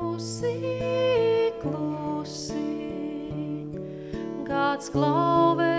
Klusi, klusi, kāds klauvē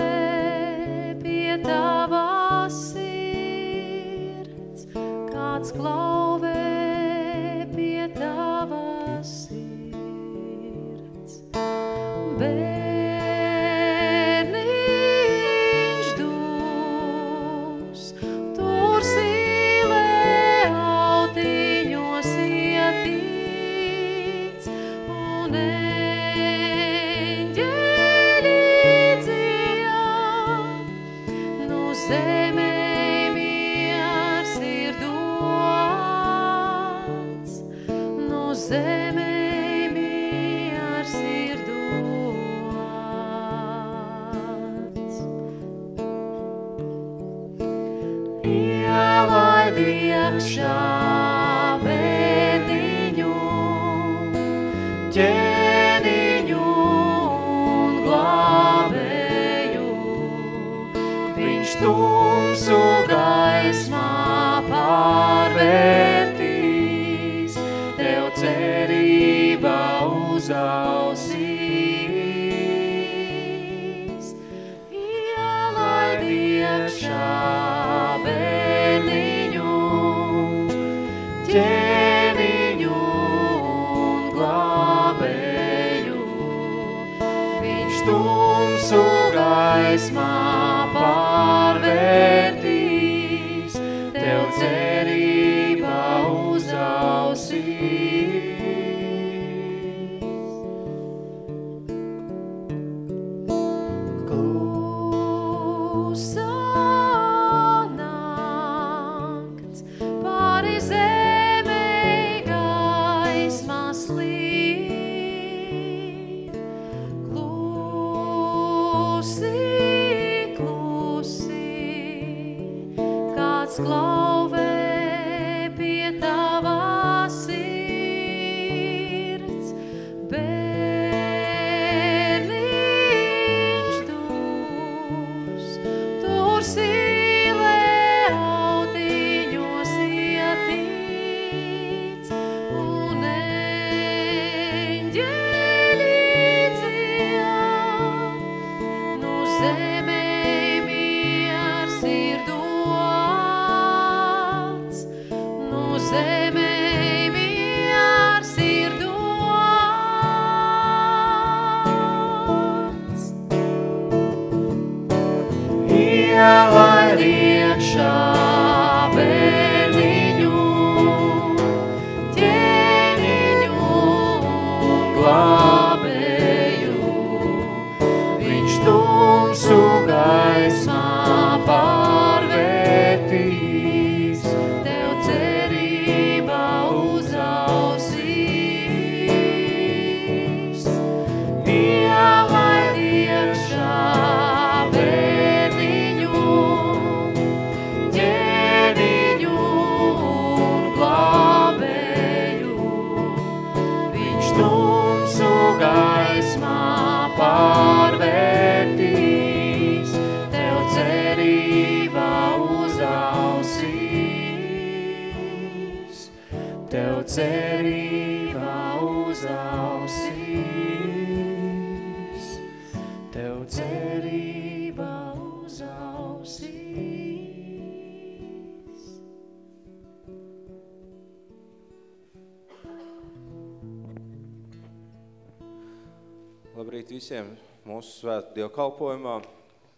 Labrīt visiem mūsu svētku dievkalpojumā.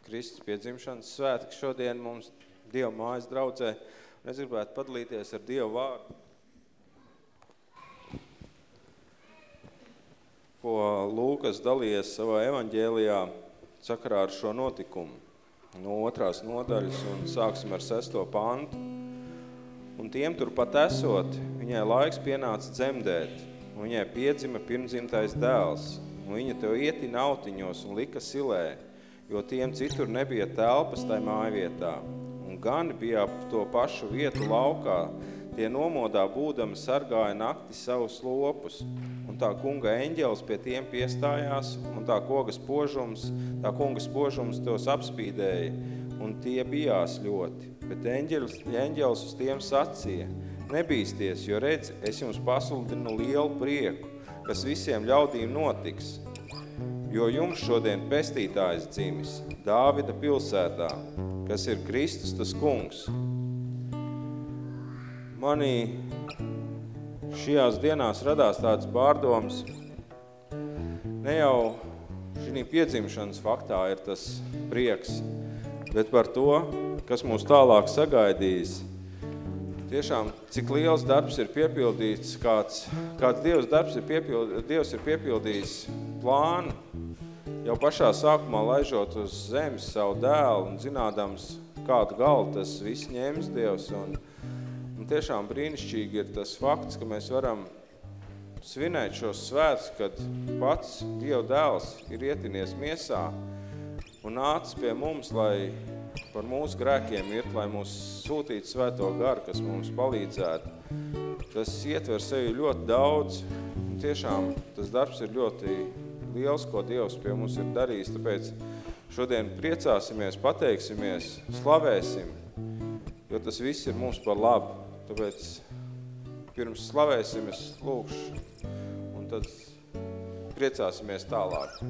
Kristus piedzimšanas svētki šodien mums Dieva mājas draudzē. Un es gribētu padalīties ar Dievu vārdu, ko Lūkas dalījies savā evaņģēlijā sakarā ar šo notikumu. No otrās nodaļas un sāksim ar sesto pantu. Un tiem turpat esot, viņai laiks pienāca dzemdēt, un viņai piedzima pirmdzimtais dēls, un viņa tev ietina autiņos un lika silē, jo tiem citur nebija telpas tai mājvietā. Un gani bija ap to pašu vietu laukā, tie nomodā būdami sargāja nakti savus lopus, un tā kunga eņģelis pie tiem piestājās, un tā kogas požums, tā kungas požums tos apspīdēja, un tie bijās ļoti. Bet eņģelis, eņģelis uz tiem sacīja, nebīsties, jo redz, es jums pasludinu lielu prieku, kas visiem ļaudīm notiks, jo jums šodien pestītājs dzimis Dāvida pilsētā, kas ir Kristus tas kungs. Manī šajās dienās radās tāds pārdoms, ne jau šī piedzimšanas faktā ir tas prieks, bet par to, kas mūs tālāk sagaidīs. Tiešām, cik liels darbs ir piepildīts, kāds, kāds Dievs darbs ir piepildījis, Dievs ir piepildījis plānu, jau pašā sākumā laižot uz zemes savu dēlu un zinādams, kādu galu tas viss ņems Dievs. Un, un tiešām brīnišķīgi ir tas fakts, ka mēs varam svinēt šos svētus, kad pats Dieva dēls ir ietinies miesā un nācis pie mums, lai par mūsu grēkiem iet, lai mūs sūtītu svēto garu, kas mums palīdzētu. Tas ietver sevi ļoti daudz, un tiešām tas darbs ir ļoti liels, ko Dievs pie mums ir darījis, tāpēc šodien priecāsimies, pateiksimies, slavēsim, jo tas viss ir mums par labu. Tāpēc pirms slavēsim, es lūkšu, un tad priecāsimies tālāk.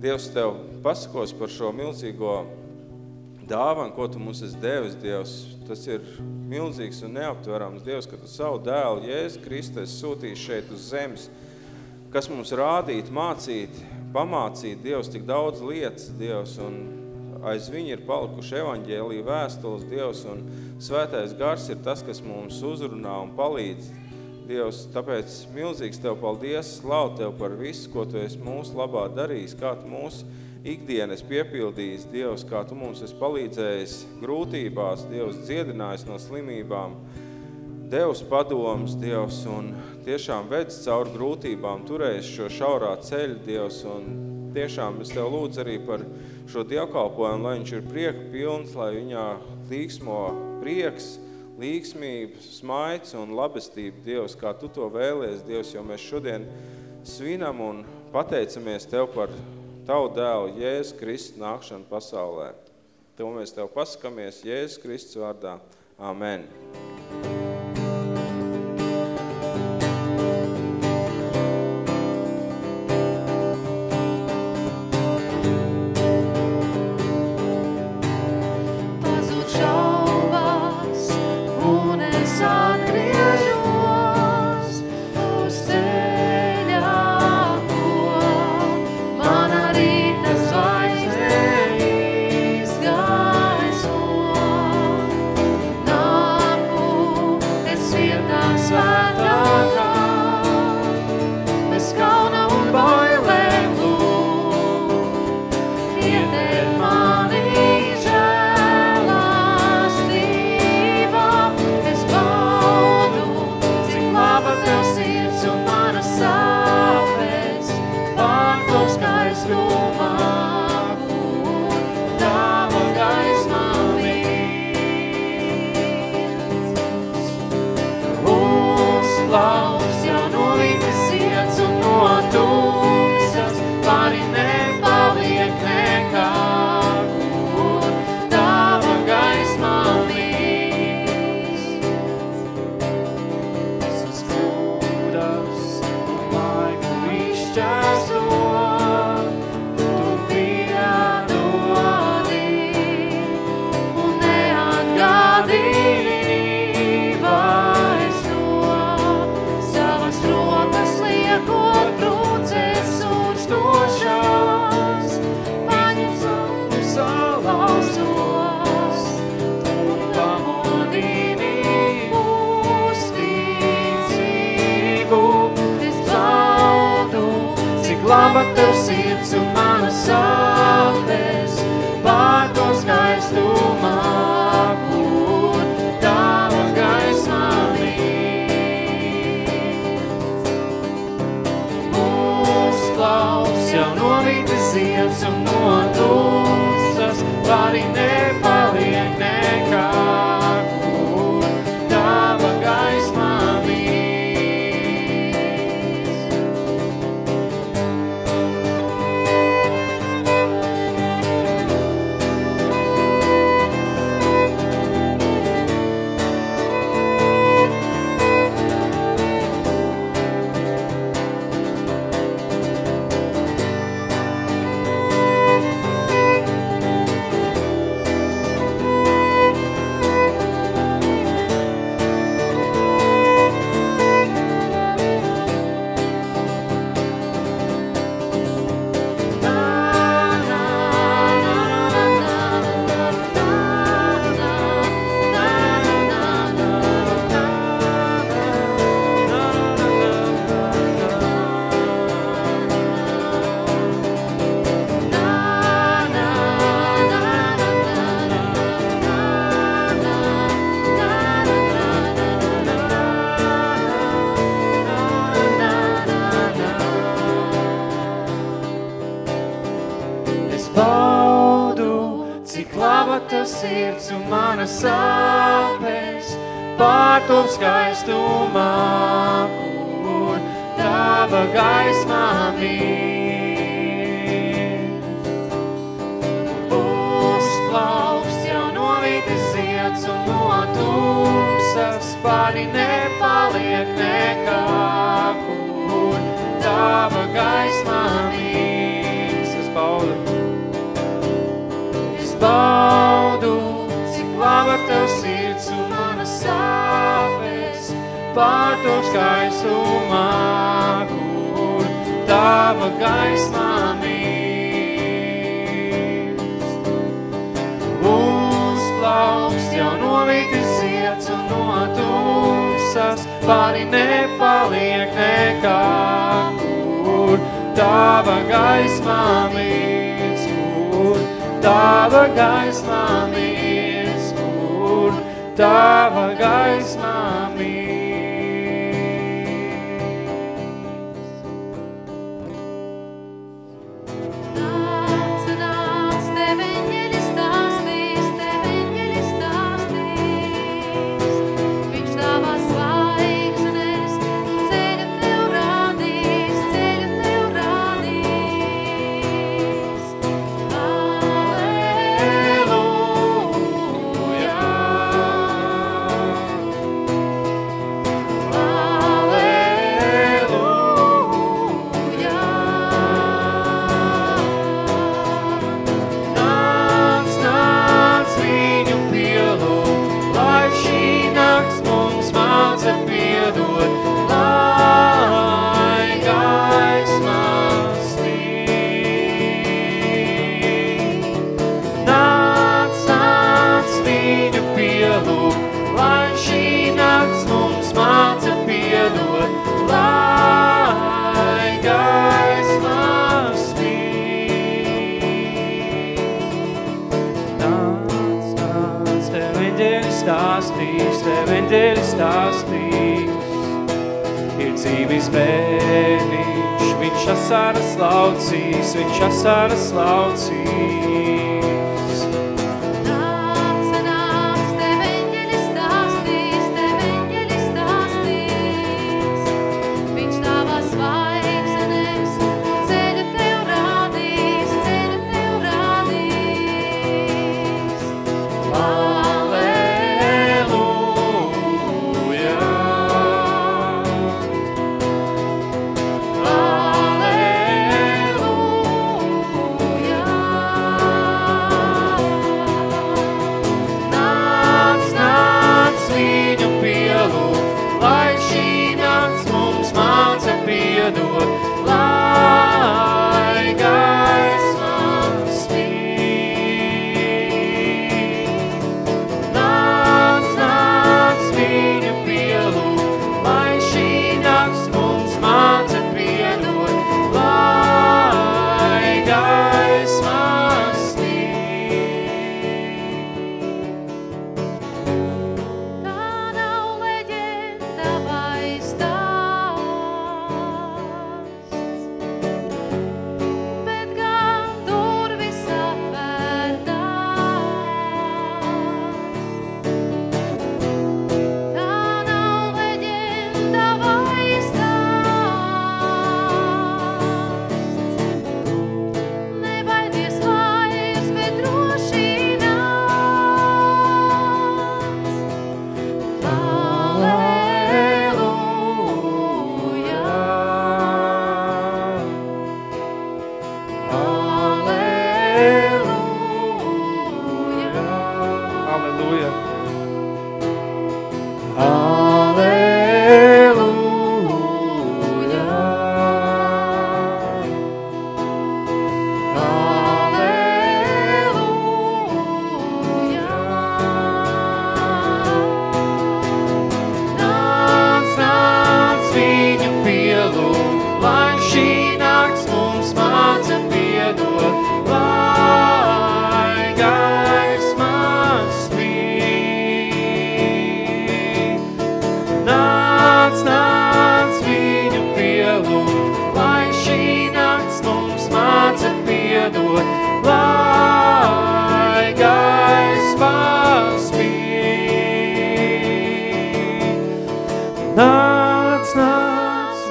Dievs tev pasakos par šo milzīgo dāvanu, ko tu mums esi devis, Dievs, tas ir milzīgs un neaptverams, Dievs, ka tu savu dēlu, Jēzus Kristus, sūtīji šeit uz zemes, kas mums rādīt, mācīt, pamācīt, Dievs, tik daudz lietas, Dievs, un aiz viņa ir palikuši evaņģēlija vēstules, Dievs, un svētais gars ir tas, kas mums uzrunā un palīdz, Dievs, tāpēc milzīgs Tev paldies, slavu Tev par visu, ko Tu esi mūsu labā darījis, kā Tu mūsu ikdienas piepildījis, Dievs, kā Tu mums esi palīdzējis grūtībās, Dievs, dziedinājis no slimībām, Devs padoms, Dievs, un tiešām vedz caur grūtībām, turējis šo šaurā ceļu, Dievs, un tiešām es Tev lūdzu arī par šo dievkalpojumu, lai viņš ir prieku pilns, lai viņā līksmo prieks, līksmība, smaids un labestība, Dievs, kā Tu to vēlies, Dievs, jo mēs šodien svinam un pateicamies Tev par Tavu dēlu Jēzus Kristus nākšanu pasaulē. To mēs Tev pasakamies Jēzus Kristus vārdā. Amen.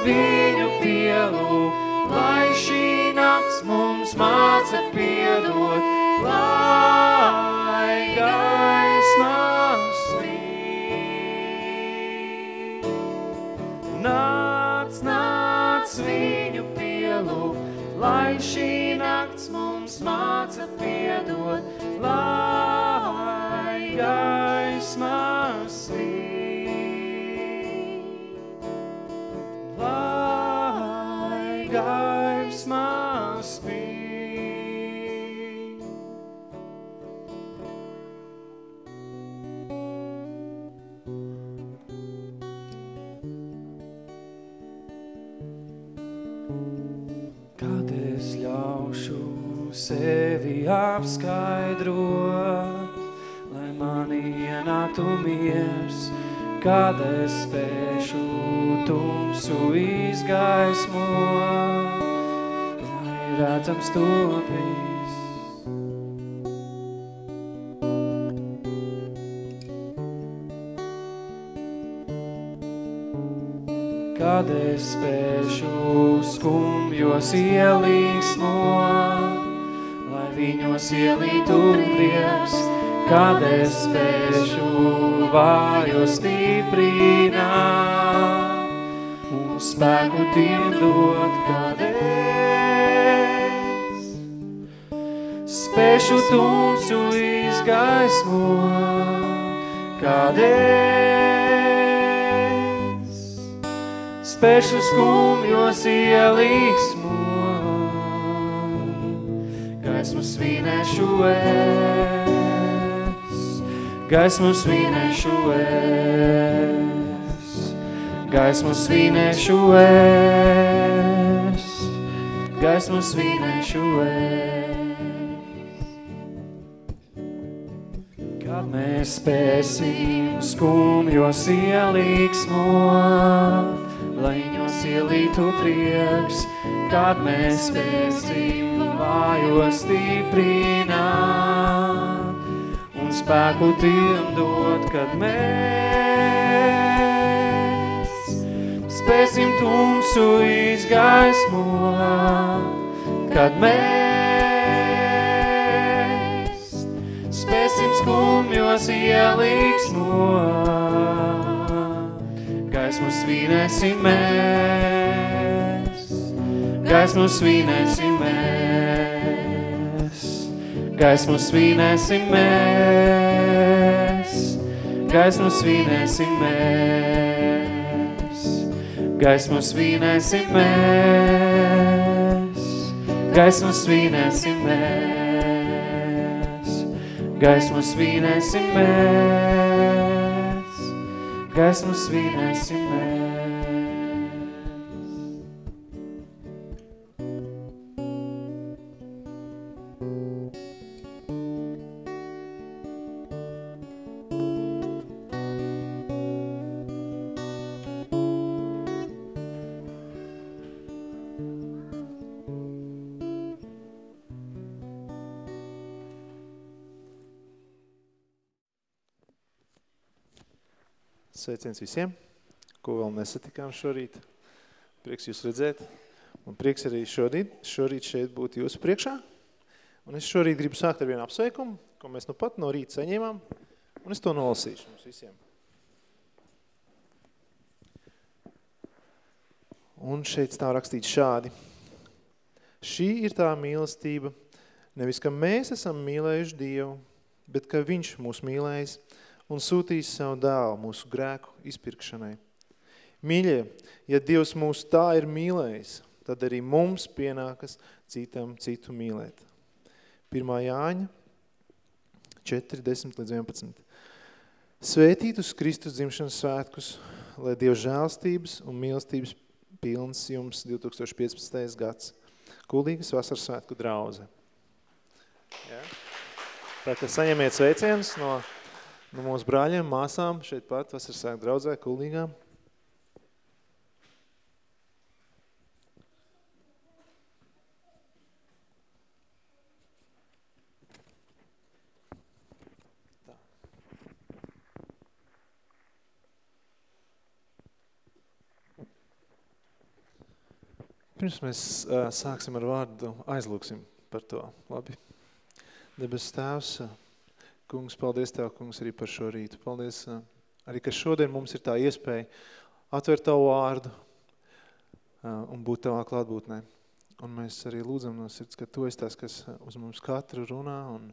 Viņu pielūgt, lai šī nakts mums māca piedot, lai gaismas spīd. Nāc, nāc viņu pielūgt, lai šī nakts mums māca piedot, lai gaismas spīd. Sevi apskaidrot, lai manī ienāktu miers, kad es spēšu tumsu izgaismot, lai redzams topīs. Kad es spēšu skumjos ielīgsmot, lai viņos ielītu prieks, kad es spēšu vājo stiprināt un spēku tiem dot, kad es spēšu tumsu izgaismot, kad es spēšu skumjos ielīgsmot, svinēšu es, gaismu svinēšu es, gaismu svinēšu es, gaismu svinēšu es. Kad mēs spēsim skumjos ielīgsmot, lai viņos ielītu prieks, kad mēs spēsim vājos stiprināt un spēku tiem dot, kad mēs spēsim tumsu izgaismot, kad mēs spēsim skumjos ielīgsmot, gaismu svinēsim mēs, gaismu svinēsim mēs, gaismu svinēsim mēs, gaismu svinēsim mēs, gaismu svinēsim mēs, gaismu svinēsim mēs, gaismu svinēsim mēs, gaismu svinēsim mēs. Sveiciens visiem, ko vēl nesatikām šorīt. Prieks jūs redzēt. Un prieks arī šorīt, šorīt šeit būt jūsu priekšā. Un es šorīt gribu sākt ar vienu apsveikumu, ko mēs nu pat no rīta saņēmām. Un es to nolasīšu mums visiem. Un šeit stāv rakstīts šādi. Šī ir tā mīlestība, nevis, ka mēs esam mīlējuši Dievu, bet ka Viņš mūs mīlējis un sūtīs savu dēlu mūsu grēku izpirkšanai. Mīļie, ja Dievs mūs tā ir mīlējis, tad arī mums pienākas citam citu mīlēt. 1. Jāņa 4, 10 līdz 11. Svētītus Kristus dzimšanas svētkus, lai Dieva žēlstības un mīlestības pilns jums 2015. gads. Kuldīgas vasaras svētku drauze. Ja? Tātad saņemiet sveicienus no, no mūsu brāļiem, māsām šeit pat vasaras svētku draudzē, Kuldīgā. pirms mēs uh, sāksim ar vārdu, aizlūksim par to. Labi. Debes tēvs, uh, kungs, paldies Tev, kungs, arī par šo rītu. Paldies uh, arī, ka šodien mums ir tā iespēja atvērt Tavu vārdu uh, un būt Tavā klātbūtnē. Un mēs arī lūdzam no sirds, ka Tu esi tas, kas uz mums katru runā un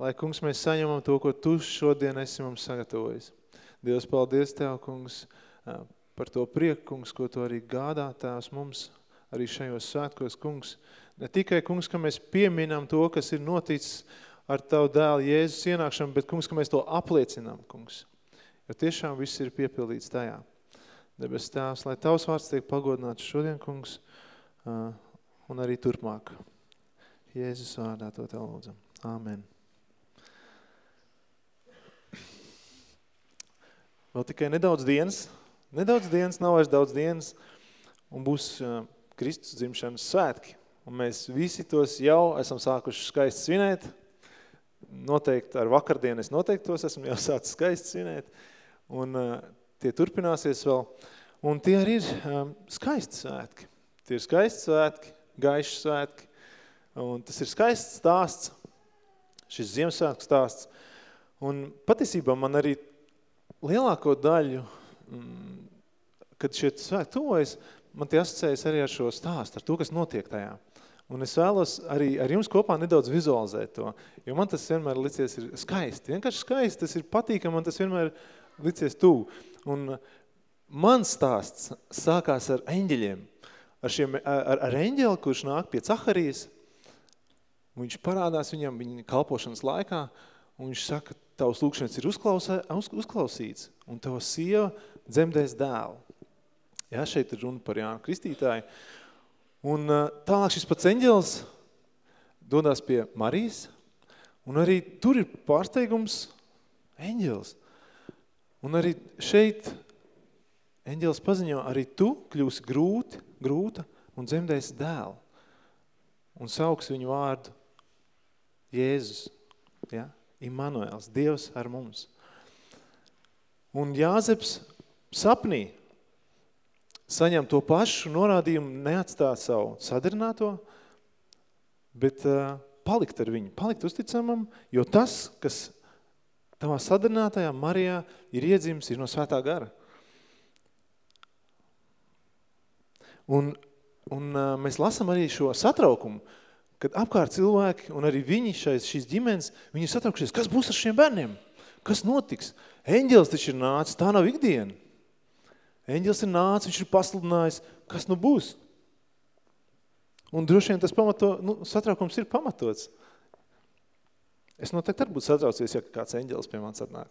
lai, kungs, mēs saņemam to, ko Tu šodien esi mums sagatavojis. Dievs, paldies Tev, kungs, par to prieku, kungs, ko tu arī gādā tās mums arī šajos svētkos, kungs. Ne tikai, kungs, ka mēs pieminam to, kas ir noticis ar tavu dēlu Jēzus ienākšanu, bet, kungs, ka mēs to apliecinām, kungs. Jo tiešām viss ir piepildīts tajā. Debes tēvs, lai tavs vārds tiek pagodināts šodien, kungs, un arī turpmāk. Jēzus vārdā to tev lūdzam. Āmen. Vēl tikai nedaudz dienas, Nedaudz dienas, nav vairs daudz dienas, un būs Kristus dzimšanas svētki. Un mēs visi tos jau esam sākuši skaisti svinēt. Noteikti ar vakardienu es noteikti tos esmu jau sācis skaisti svinēt. Un uh, tie turpināsies vēl. Un tie arī ir um, skaisti svētki. Tie ir skaisti svētki, gaiši svētki. Un tas ir skaists stāsts, šis Ziemassvētku stāsts. Un patiesībā man arī lielāko daļu mm, kad šie svēki tuvojas, man tie asociējas arī ar šo stāstu, ar to, kas notiek tajā. Un es vēlos arī ar jums kopā nedaudz vizualizēt to, jo man tas vienmēr licies ir skaisti. Vienkārši skaisti, tas ir patīkami, man tas vienmēr licies tuvu. Un mans stāsts sākās ar eņģeļiem, ar, šiem, ar, ar eņģeli, kurš nāk pie Caharijas, viņš parādās viņam viņa kalpošanas laikā, un viņš saka, tavs lūkšanas ir uzklausē, uz, uzklausīts, un tava sieva dzemdēs dēlu. Ja, šeit ir runa par Jānu Kristītāju. Un tālāk šis pats eņģels dodās pie Marijas, un arī tur ir pārsteigums eņģels. Un arī šeit eņģels paziņo, arī tu kļūsi grūti, grūta un dzemdēsi dēlu. Un sauks viņu vārdu Jēzus, ja? Immanuels, Dievs ar mums. Un Jāzeps sapnī saņem to pašu norādījumu, neatstāt savu sadarināto, bet uh, palikt ar viņu, palikt uzticamam, jo tas, kas tavā sadarinātajā Marijā ir iedzims, ir no svētā gara. Un, un uh, mēs lasam arī šo satraukumu, kad apkārt cilvēki un arī viņi šais, šīs ģimenes, viņi ir satraukšies, kas būs ar šiem bērniem? Kas notiks? Eņģels taču ir nācis, tā nav ikdiena. Eņģels ir nācis, viņš ir pasludinājis, kas nu būs. Un droši vien tas pamato, nu, satraukums ir pamatots. Es noteikti arī būtu satraucies, ja kāds eņģelis pie manis atnāk.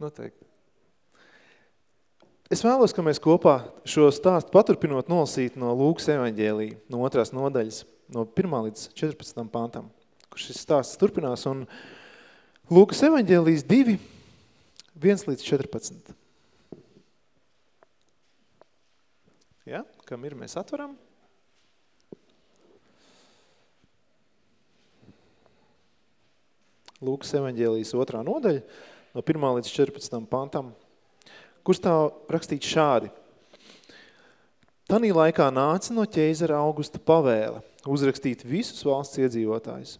Noteikti. Es vēlos, ka mēs kopā šo stāstu paturpinot nolasīt no Lūkas evaņģēlī, no otrās nodaļas, no 1 līdz 14 pantam, kur šis stāsts turpinās. Un Lūkas evaņģēlīs 2, 1 līdz 14. Ja? Kam ir, mēs atveram. Lūkas evaņģēlijas otrā nodaļa, no 1. līdz 14. pantam, kur stāv rakstīt šādi. Tanī laikā nāca no ķeizara Augusta pavēle uzrakstīt visus valsts iedzīvotājus.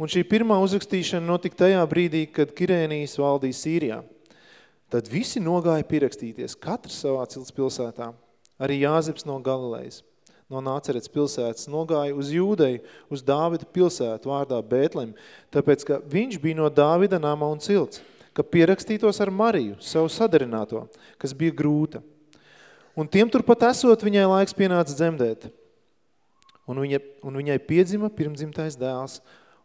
Un šī pirmā uzrakstīšana notika tajā brīdī, kad Kirēnijas valdīja Sīrijā. Tad visi nogāja pierakstīties, katrs savā cilts pilsētā – Arī Jāzeps no Galilejas, no Nācerets pilsētas, nogāja uz Jūdeju, uz Dāvida pilsētu vārdā Bētlem, tāpēc, ka viņš bija no Dāvida nama un cilts, ka pierakstītos ar Mariju, savu sadarināto, kas bija grūta. Un tiem turpat esot, viņai laiks pienāca dzemdēt. Un, viņa, un viņai piedzima pirmdzimtais dēls,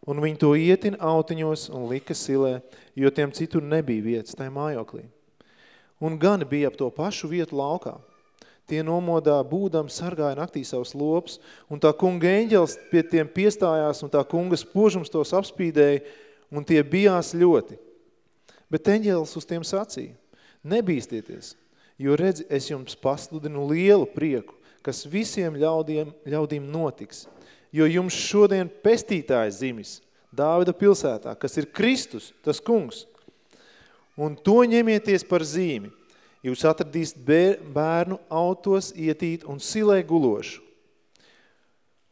un viņi to ietina autiņos un lika silē, jo tiem citur nebija vietas tajā mājoklī. Un gan bija ap to pašu vietu laukā. Tie nomodā būdam sargāja naktī savus lops, un tā kunga eņģels pie tiem piestājās, un tā kunga spožums tos apspīdēja, un tie bijās ļoti. Bet eņģēlis uz tiem sacīja, nebīstieties, jo redzi, es jums pasludinu lielu prieku, kas visiem ļaudiem, ļaudīm notiks, jo jums šodien pestītājs zimis Dāvida pilsētā, kas ir Kristus, tas kungs, un to ņemieties par zīmi – Jūs atradīsiet bērnu autos ietīt un silē gulošu.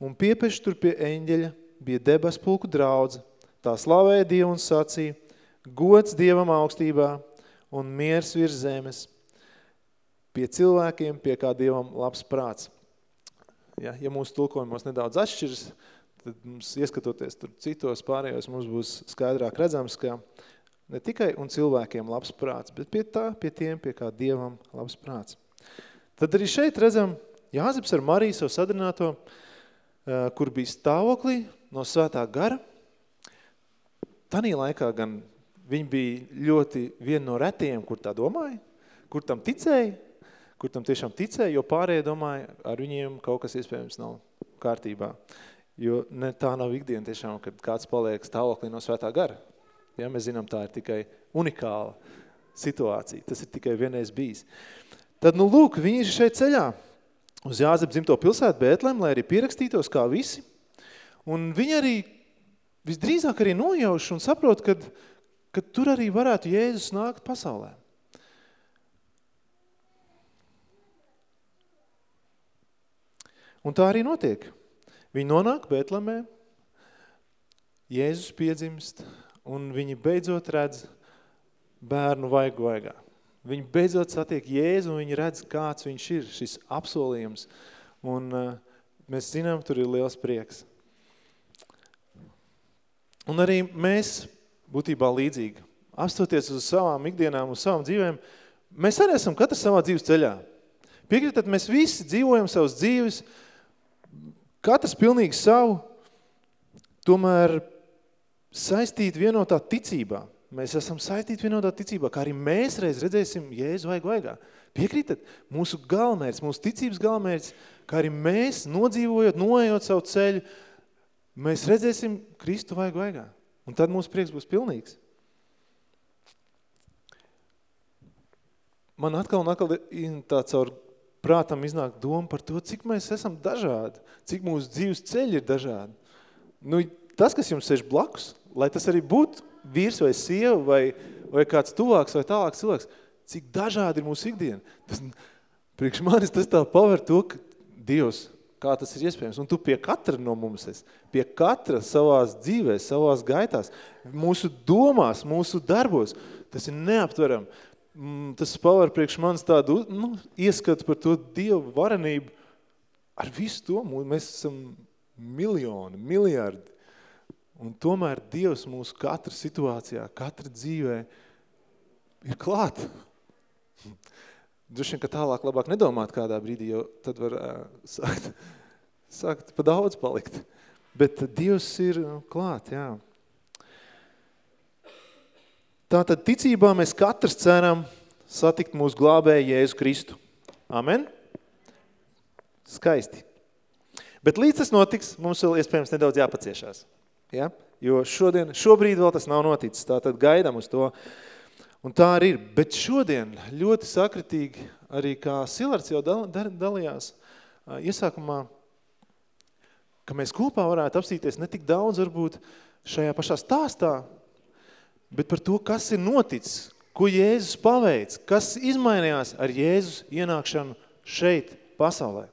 Un piepeši tur pie eņģeļa bija debes pulku draudze. Tā slavēja Dievu un sacīja, gods Dievam augstībā un miers virs zemes. Pie cilvēkiem, pie kā Dievam labs prāts. Ja, ja mūsu tulkojumos nedaudz atšķiras, tad mums ieskatoties tur citos pārējos, mums būs skaidrāk redzams, ka ne tikai un cilvēkiem labs prāts, bet pie tā, pie tiem, pie kā Dievam labs prāts. Tad arī šeit redzam Jāzeps ar Mariju savu sadarināto, kur bija stāvoklī no svētā gara. Tanī laikā gan viņi bija ļoti viena no retiem, kur tā domāja, kur tam ticēja, kur tam tiešām ticēja, jo pārējie domāja, ar viņiem kaut kas iespējams nav kārtībā. Jo ne, tā nav ikdiena tiešām, kad kāds paliek stāvoklī no svētā gara. Ja, mēs zinām, tā ir tikai unikāla situācija. Tas ir tikai vienreiz bijis. Tad, nu, lūk, viņi ir šeit ceļā uz Jāzep dzimto pilsētu Bētlem, lai arī pierakstītos kā visi. Un viņi arī visdrīzāk arī nojauš un saprot, kad, kad tur arī varētu Jēzus nākt pasaulē. Un tā arī notiek. Viņi nonāk Bētlemē, Jēzus piedzimst, un viņi beidzot redz bērnu vaigu vaigā. Viņi beidzot satiek Jēzu, un viņi redz, kāds viņš ir, šis apsolījums. Un uh, mēs zinām, tur ir liels prieks. Un arī mēs būtībā līdzīgi, apstoties uz savām ikdienām, uz savām dzīvēm, mēs arī esam katrs savā dzīves ceļā. Piekritat, mēs visi dzīvojam savas dzīves, katrs pilnīgi savu, tomēr saistīt vienotā ticībā. Mēs esam saistīti vienotā ticībā, kā arī mēs reiz redzēsim Jēzu vajag vaigā. Piekrītat? Mūsu galmērķis, mūsu ticības galmērķis, kā arī mēs nodzīvojot, noejot savu ceļu, mēs redzēsim Kristu vajag vaigā. Un tad mūsu prieks būs pilnīgs. Man atkal un atkal tā caur prātam iznāk doma par to, cik mēs esam dažādi, cik mūsu dzīves ceļi ir dažādi. Nu, tas, kas jums sēž blakus, lai tas arī būtu vīrs vai sieva vai, vai kāds tuvāks vai tālāks cilvēks, cik dažādi ir mūsu ikdiena. Tas, priekš manis tas tā paver to, ka Dievs, kā tas ir iespējams. Un tu pie katra no mums esi, pie katra savās dzīvēs, savās gaitās, mūsu domās, mūsu darbos. Tas ir neaptveram. Mm, tas paver priekš manis tādu nu, ieskatu par to Dievu varenību. Ar visu to mēs esam miljoni, miljardi. Un tomēr Dievs mūsu katra situācijā, katra dzīvē ir klāt. Droši vien, ka tālāk labāk nedomāt kādā brīdī, jo tad var uh, sākt, sākt pa daudz palikt. Bet Dievs ir klāt, jā. Tātad ticībā mēs katrs ceram satikt mūsu glābēju Jēzu Kristu. Amen? Skaisti. Bet līdz tas notiks, mums vēl iespējams nedaudz jāpaciešās. Ja? Jo šodien, šobrīd vēl tas nav noticis, tātad gaidām uz to. Un tā arī ir. Bet šodien ļoti sakritīgi, arī kā Silards jau dal, dal, dalījās, iesākumā, ka mēs kopā varētu apstīties ne tik daudz varbūt šajā pašā stāstā, bet par to, kas ir noticis, ko Jēzus paveic, kas izmainījās ar Jēzus ienākšanu šeit, pasaulē.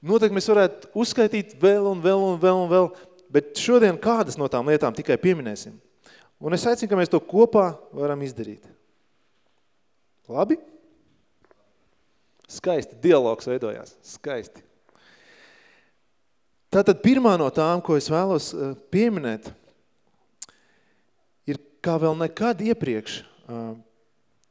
Noteikti mēs varētu uzskaitīt vēl un vēl un vēl un vēl, bet šodien kādas no tām lietām tikai pieminēsim. Un es aicinu, ka mēs to kopā varam izdarīt. Labi? Skaisti, dialogs veidojās, skaisti. Tātad pirmā no tām, ko es vēlos eh, pieminēt, ir kā vēl nekad iepriekš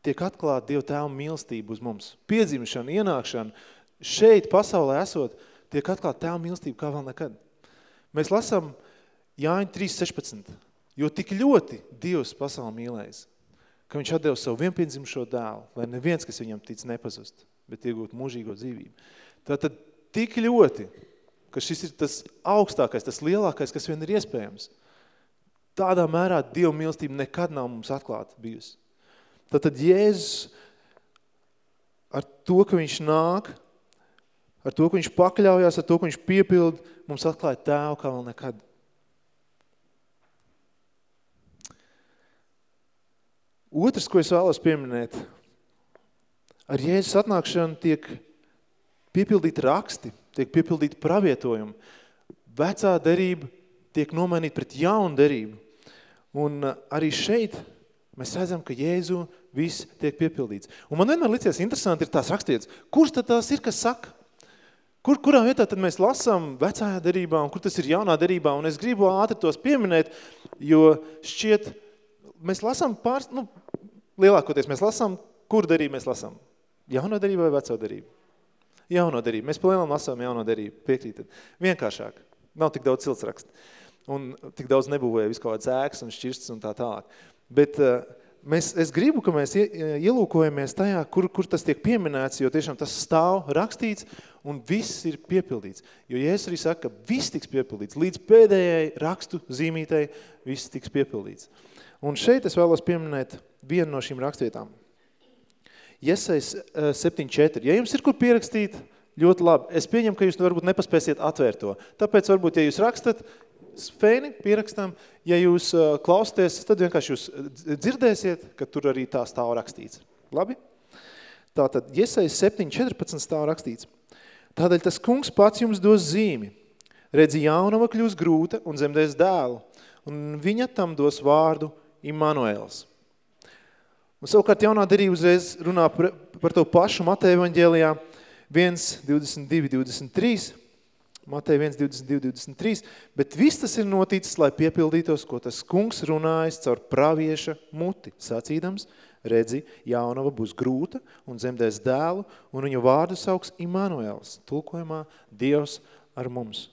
tiek atklāta Dieva tēva mīlestība uz mums. Piedzimšana, ienākšana, šeit pasaulē esot, tiek atklāta tēva mīlestība kā vēl nekad. Mēs lasām Jāņa 3.16, jo tik ļoti Dievs pasauli mīlējis, ka viņš atdeva savu vienpiedzimšo dēlu, lai neviens, kas viņam tic, nepazust, bet iegūt mūžīgo dzīvību. Tātad tik ļoti, ka šis ir tas augstākais, tas lielākais, kas vien ir iespējams. Tādā mērā Dieva mīlestība nekad nav mums atklāta bijusi. Tātad Jēzus ar to, ka viņš nāk, ar to, ka viņš pakļaujās, ar to, ka viņš piepild, mums atklāja tēvu kā vēl nekad. Otrs, ko es vēlos pieminēt, ar Jēzus atnākšanu tiek piepildīti raksti, tiek piepildīti pravietojumi. Vecā derība tiek nomainīta pret jaunu derību. Un uh, arī šeit mēs redzam, ka Jēzu viss tiek piepildīts. Un man vienmēr licies interesanti ir tās rakstītas. Kurš tad tās ir, kas saka? Kur, kurā vietā tad mēs lasām vecajā derībā un kur tas ir jaunā derībā? Un es gribu ātri tos pieminēt, jo šķiet, mēs lasām pārs, nu, lielākoties mēs lasām, kur derību mēs lasām? Jauno derību vai veco derību? Jauno derību. Mēs palielam lasām jauno derību. Piekrītat. Vienkāršāk. Nav tik daudz cilts rakst. Un tik daudz nebūvēja visu kāds ēks un šķirstas un tā tālāk. Bet uh, mēs, es gribu, ka mēs ielūkojamies tajā, kur, kur tas tiek pieminēts, jo tiešām tas stāv rakstīts un viss ir piepildīts. Jo Jēzus arī saka, ka viss tiks piepildīts. Līdz pēdējai rakstu zīmītei viss tiks piepildīts. Un šeit es vēlos pieminēt vienu no šīm rakstvietām. Iesais 7.4. Ja jums ir kur pierakstīt, ļoti labi. Es pieņemu, ka jūs varbūt nepaspēsiet atvērt to. Tāpēc varbūt, ja jūs rakstat, fēni pierakstām, ja jūs uh, klausties, tad vienkārši jūs dzirdēsiet, ka tur arī tā stāv rakstīts. Labi? Tātad, Iesais 7.14 stāv rakstīts. Tādēļ tas kungs pats jums dos zīmi. Redzi, jaunava kļūs grūta un zemdēs dēlu, un viņa tam dos vārdu Immanuēls. Un savukārt jaunā derība uzreiz runā par, par to pašu Mateja evaņģēlijā 1, 22, 23, Mateja 1, 22, 23, bet viss tas ir noticis, lai piepildītos, ko tas kungs runājis caur pravieša muti, sacīdams, redzi, jaunava būs grūta un zemdēs dēlu, un viņu vārdu sauks Immanuels, tulkojumā Dievs ar mums.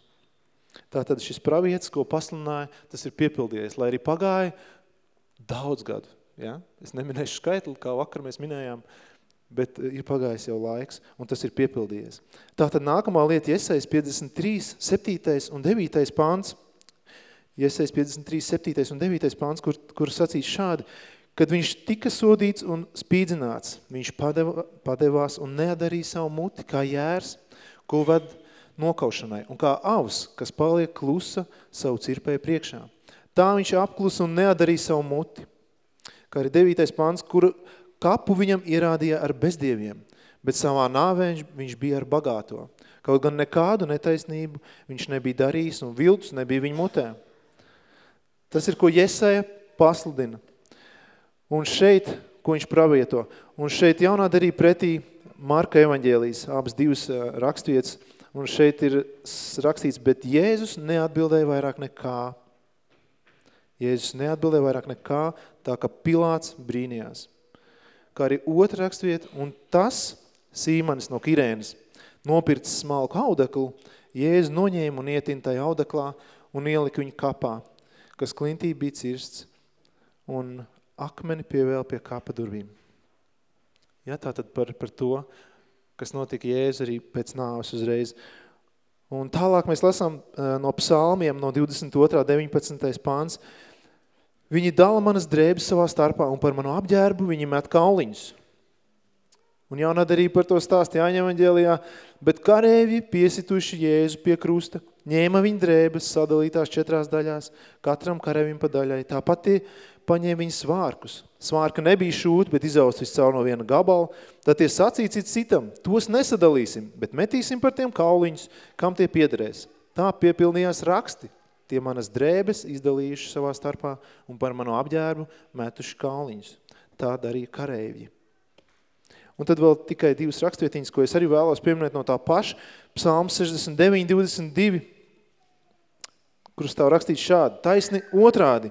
Tātad šis pravietis, ko pasludināja, tas ir piepildījies, lai arī pagāja daudz gadu. Ja? Es neminēšu skaitli, kā vakar mēs minējām, bet eh, ir pagājis jau laiks, un tas ir piepildījies. Tātad nākamā lieta, Iesaijas 53, 7. un 9. pāns, Iesaijas 53, 7. un 9. pāns, kur, kur sacīs šādi, kad viņš tika sodīts un spīdzināts, viņš padeva, padevās un neadarīja savu muti kā jērs, ko ved nokaušanai, un kā avs, kas paliek klusa savu cirpēju priekšā. Tā viņš apklusa un neadarīja savu muti. Kā arī 9. pāns, kur, kapu viņam ierādīja ar bezdieviem, bet savā nāvē viņš bija ar bagāto. Kaut gan nekādu netaisnību viņš nebija darījis un viltus nebija viņa mutē. Tas ir, ko Jesaja pasludina. Un šeit, ko viņš pravieto. Un šeit jaunā darīja pretī Marka evaņģēlijas, abas divas rakstvietas. Un šeit ir rakstīts, bet Jēzus neatbildēja vairāk nekā. Jēzus neatbildēja vairāk nekā, tā ka Pilāts brīnījās kā arī otra rakstvieta, un tas Sīmanis no Kirēnas nopircis smalku audeklu, Jēzu noņēma un ietin tajā audeklā un ielika viņu kapā, kas klintī bija cirsts, un akmeni pievēl pie kapa durvīm. Ja, tātad par, par to, kas notika Jēzu arī pēc nāves uzreiz. Un tālāk mēs lasām uh, no psalmiem, no 22. 19. pāns, Viņi dala manas drēbes savā starpā un par manu apģērbu viņi met kauliņus. Un jaunā darība par to stāst Jāņa evaņģēlijā, bet karēvi piesituši Jēzu pie krusta, ņēma viņa drēbes sadalītās četrās daļās, katram karēvim pa daļai. Tāpat tie paņēma viņa svārkus. Svārka nebija šūt, bet izaust viscaur no viena gabala. Tad tie sacīja cits citam, tos nesadalīsim, bet metīsim par tiem kauliņus, kam tie piederēs. Tā piepilnījās raksti. Tie manas drēbes izdalījuši savā starpā un par manu apģērbu metuši kalniņus. Tā darīja kareivji. Un tad vēl tikai divas rakstvietiņas, ko es arī vēlos pieminēt no tā paša. Psalms 69, 22, kur stāv rakstīts šādi. Taisni otrādi.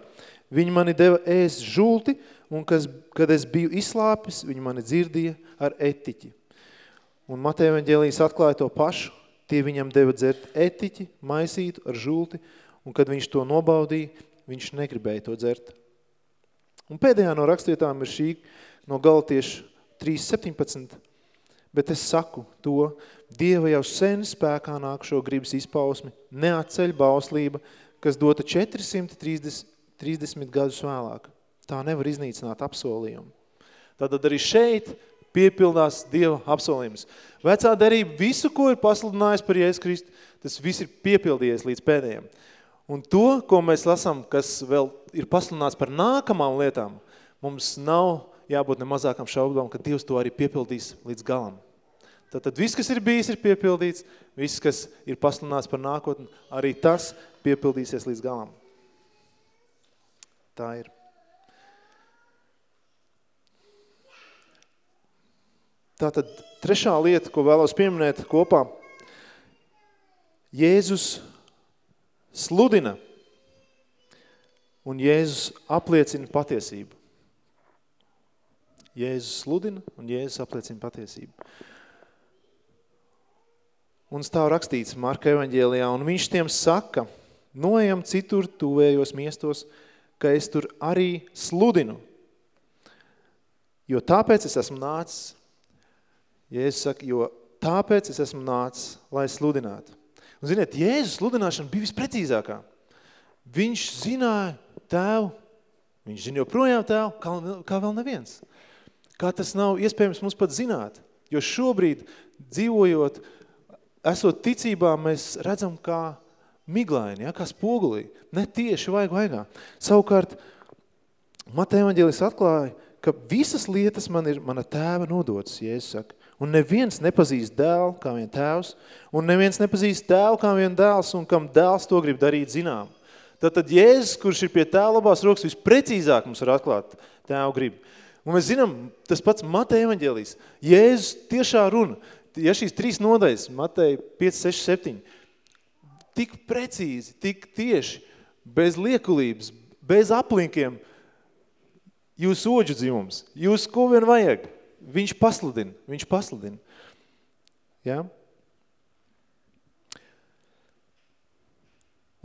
Viņi mani deva ēst žulti, un kas, kad es biju izslāpis, viņi mani dzirdīja ar etiķi. Un Mateja evaņģēlijas atklāja to pašu. Tie viņam deva dzert etiķi, maisītu ar žulti, un kad viņš to nobaudīja, viņš negribēja to dzert. Un pēdējā no rakstietām ir šī no Galatiešu 3.17, bet es saku to, Dieva jau sen spēkā nākšo gribas izpausmi, neatceļ bauslība, kas dota 430 30 gadus vēlāk. Tā nevar iznīcināt apsolījumu. Tātad arī šeit piepildās Dieva apsolījums. Vecā darība visu, ko ir pasludinājis par Jēzus Kristu, tas viss ir piepildījies līdz pēdējiem. Un to, ko mēs lasām, kas vēl ir pasludināts par nākamām lietām, mums nav jābūt ne mazākam šaubām, ka Dievs to arī piepildīs līdz galam. Tātad viss, kas ir bijis, ir piepildīts, viss, kas ir pasludināts par nākotni, arī tas piepildīsies līdz galam. Tā ir. Tātad trešā lieta, ko vēlos pieminēt kopā, Jēzus sludina un Jēzus apliecina patiesību. Jēzus sludina un Jēzus apliecina patiesību. Un stāv rakstīts Marka evaņģēlijā, un viņš tiem saka, noejam citur tuvējos miestos, ka es tur arī sludinu. Jo tāpēc es esmu nācis, Jēzus saka, jo tāpēc es esmu nācis, lai sludinātu. Un ziniet, Jēzus sludināšana bija visprecīzākā. Viņš zināja tēvu, viņš zina joprojām tēvu, kā, kā vēl neviens. Kā tas nav iespējams mums pat zināt, jo šobrīd dzīvojot, esot ticībā, mēs redzam kā miglaini, ja, kā spogulī, ne tieši vajag vaigā. Savukārt, Mata evaņģēlis atklāja, ka visas lietas man ir mana tēva nodotas, Jēzus saka. Un neviens nepazīst dēlu, kā vien tēvs, un neviens nepazīst tēvu, kā vien dēls, un kam dēls to grib darīt zinām. Tātad Jēzus, kurš ir pie tēva labās rokas, visprecīzāk mums var atklāt tēvu gribu. Un mēs zinām, tas pats Mateja evaņģēlijas. Jēzus tiešā runa, ja šīs trīs nodaļas, Mateja 5, 6, 7, tik precīzi, tik tieši, bez liekulības, bez aplinkiem, jūs oģu dzimums, jūs ko vien vajag, viņš pasludina, viņš pasludina. Ja?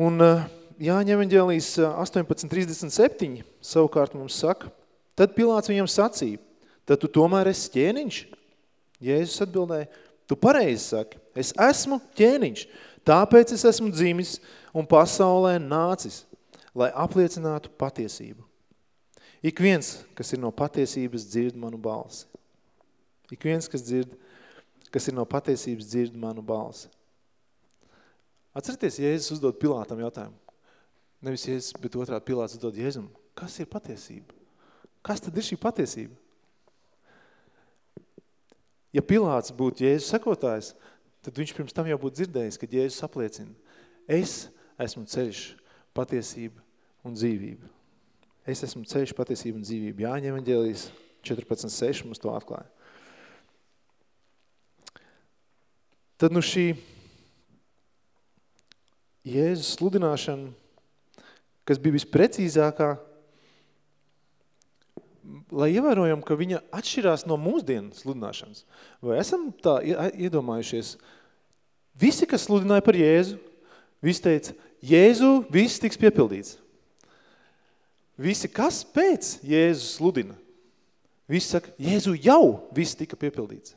Un uh, Jāņa evaņģēlijas 18.37 savukārt mums saka, tad Pilāts viņam sacīja, tad tu tomēr esi ķēniņš? Jēzus atbildēja, tu pareizi saki, es esmu ķēniņš, tāpēc es esmu dzimis un pasaulē nācis, lai apliecinātu patiesību. Ik viens, kas ir no patiesības, dzird manu balsi. Ik viens, kas dzird, kas ir no patiesības, dzird manu balsi. Atcerieties, Jēzus uzdod Pilātam jautājumu. Nevis Jēzus, bet otrādi Pilāts uzdod Jēzum. Kas ir patiesība? Kas tad ir šī patiesība? Ja Pilāts būtu Jēzus sekotājs, tad viņš pirms tam jau būtu dzirdējis, kad Jēzus apliecina. Es esmu ceļš, patiesība un dzīvība. Es esmu ceļš, patiesība un dzīvība. Jāņem evaņģēlijas 14.6 mums to atklāja. Tad nu šī Jēzus sludināšana, kas bija visprecīzākā, lai ievērojam, ka viņa atšķirās no mūsdienu sludināšanas. Vai esam tā iedomājušies? Visi, kas sludināja par Jēzu, visi teica, Jēzu, viss tiks piepildīts. Visi, kas pēc Jēzus sludina? Visi saka, Jēzu jau viss tika piepildīts.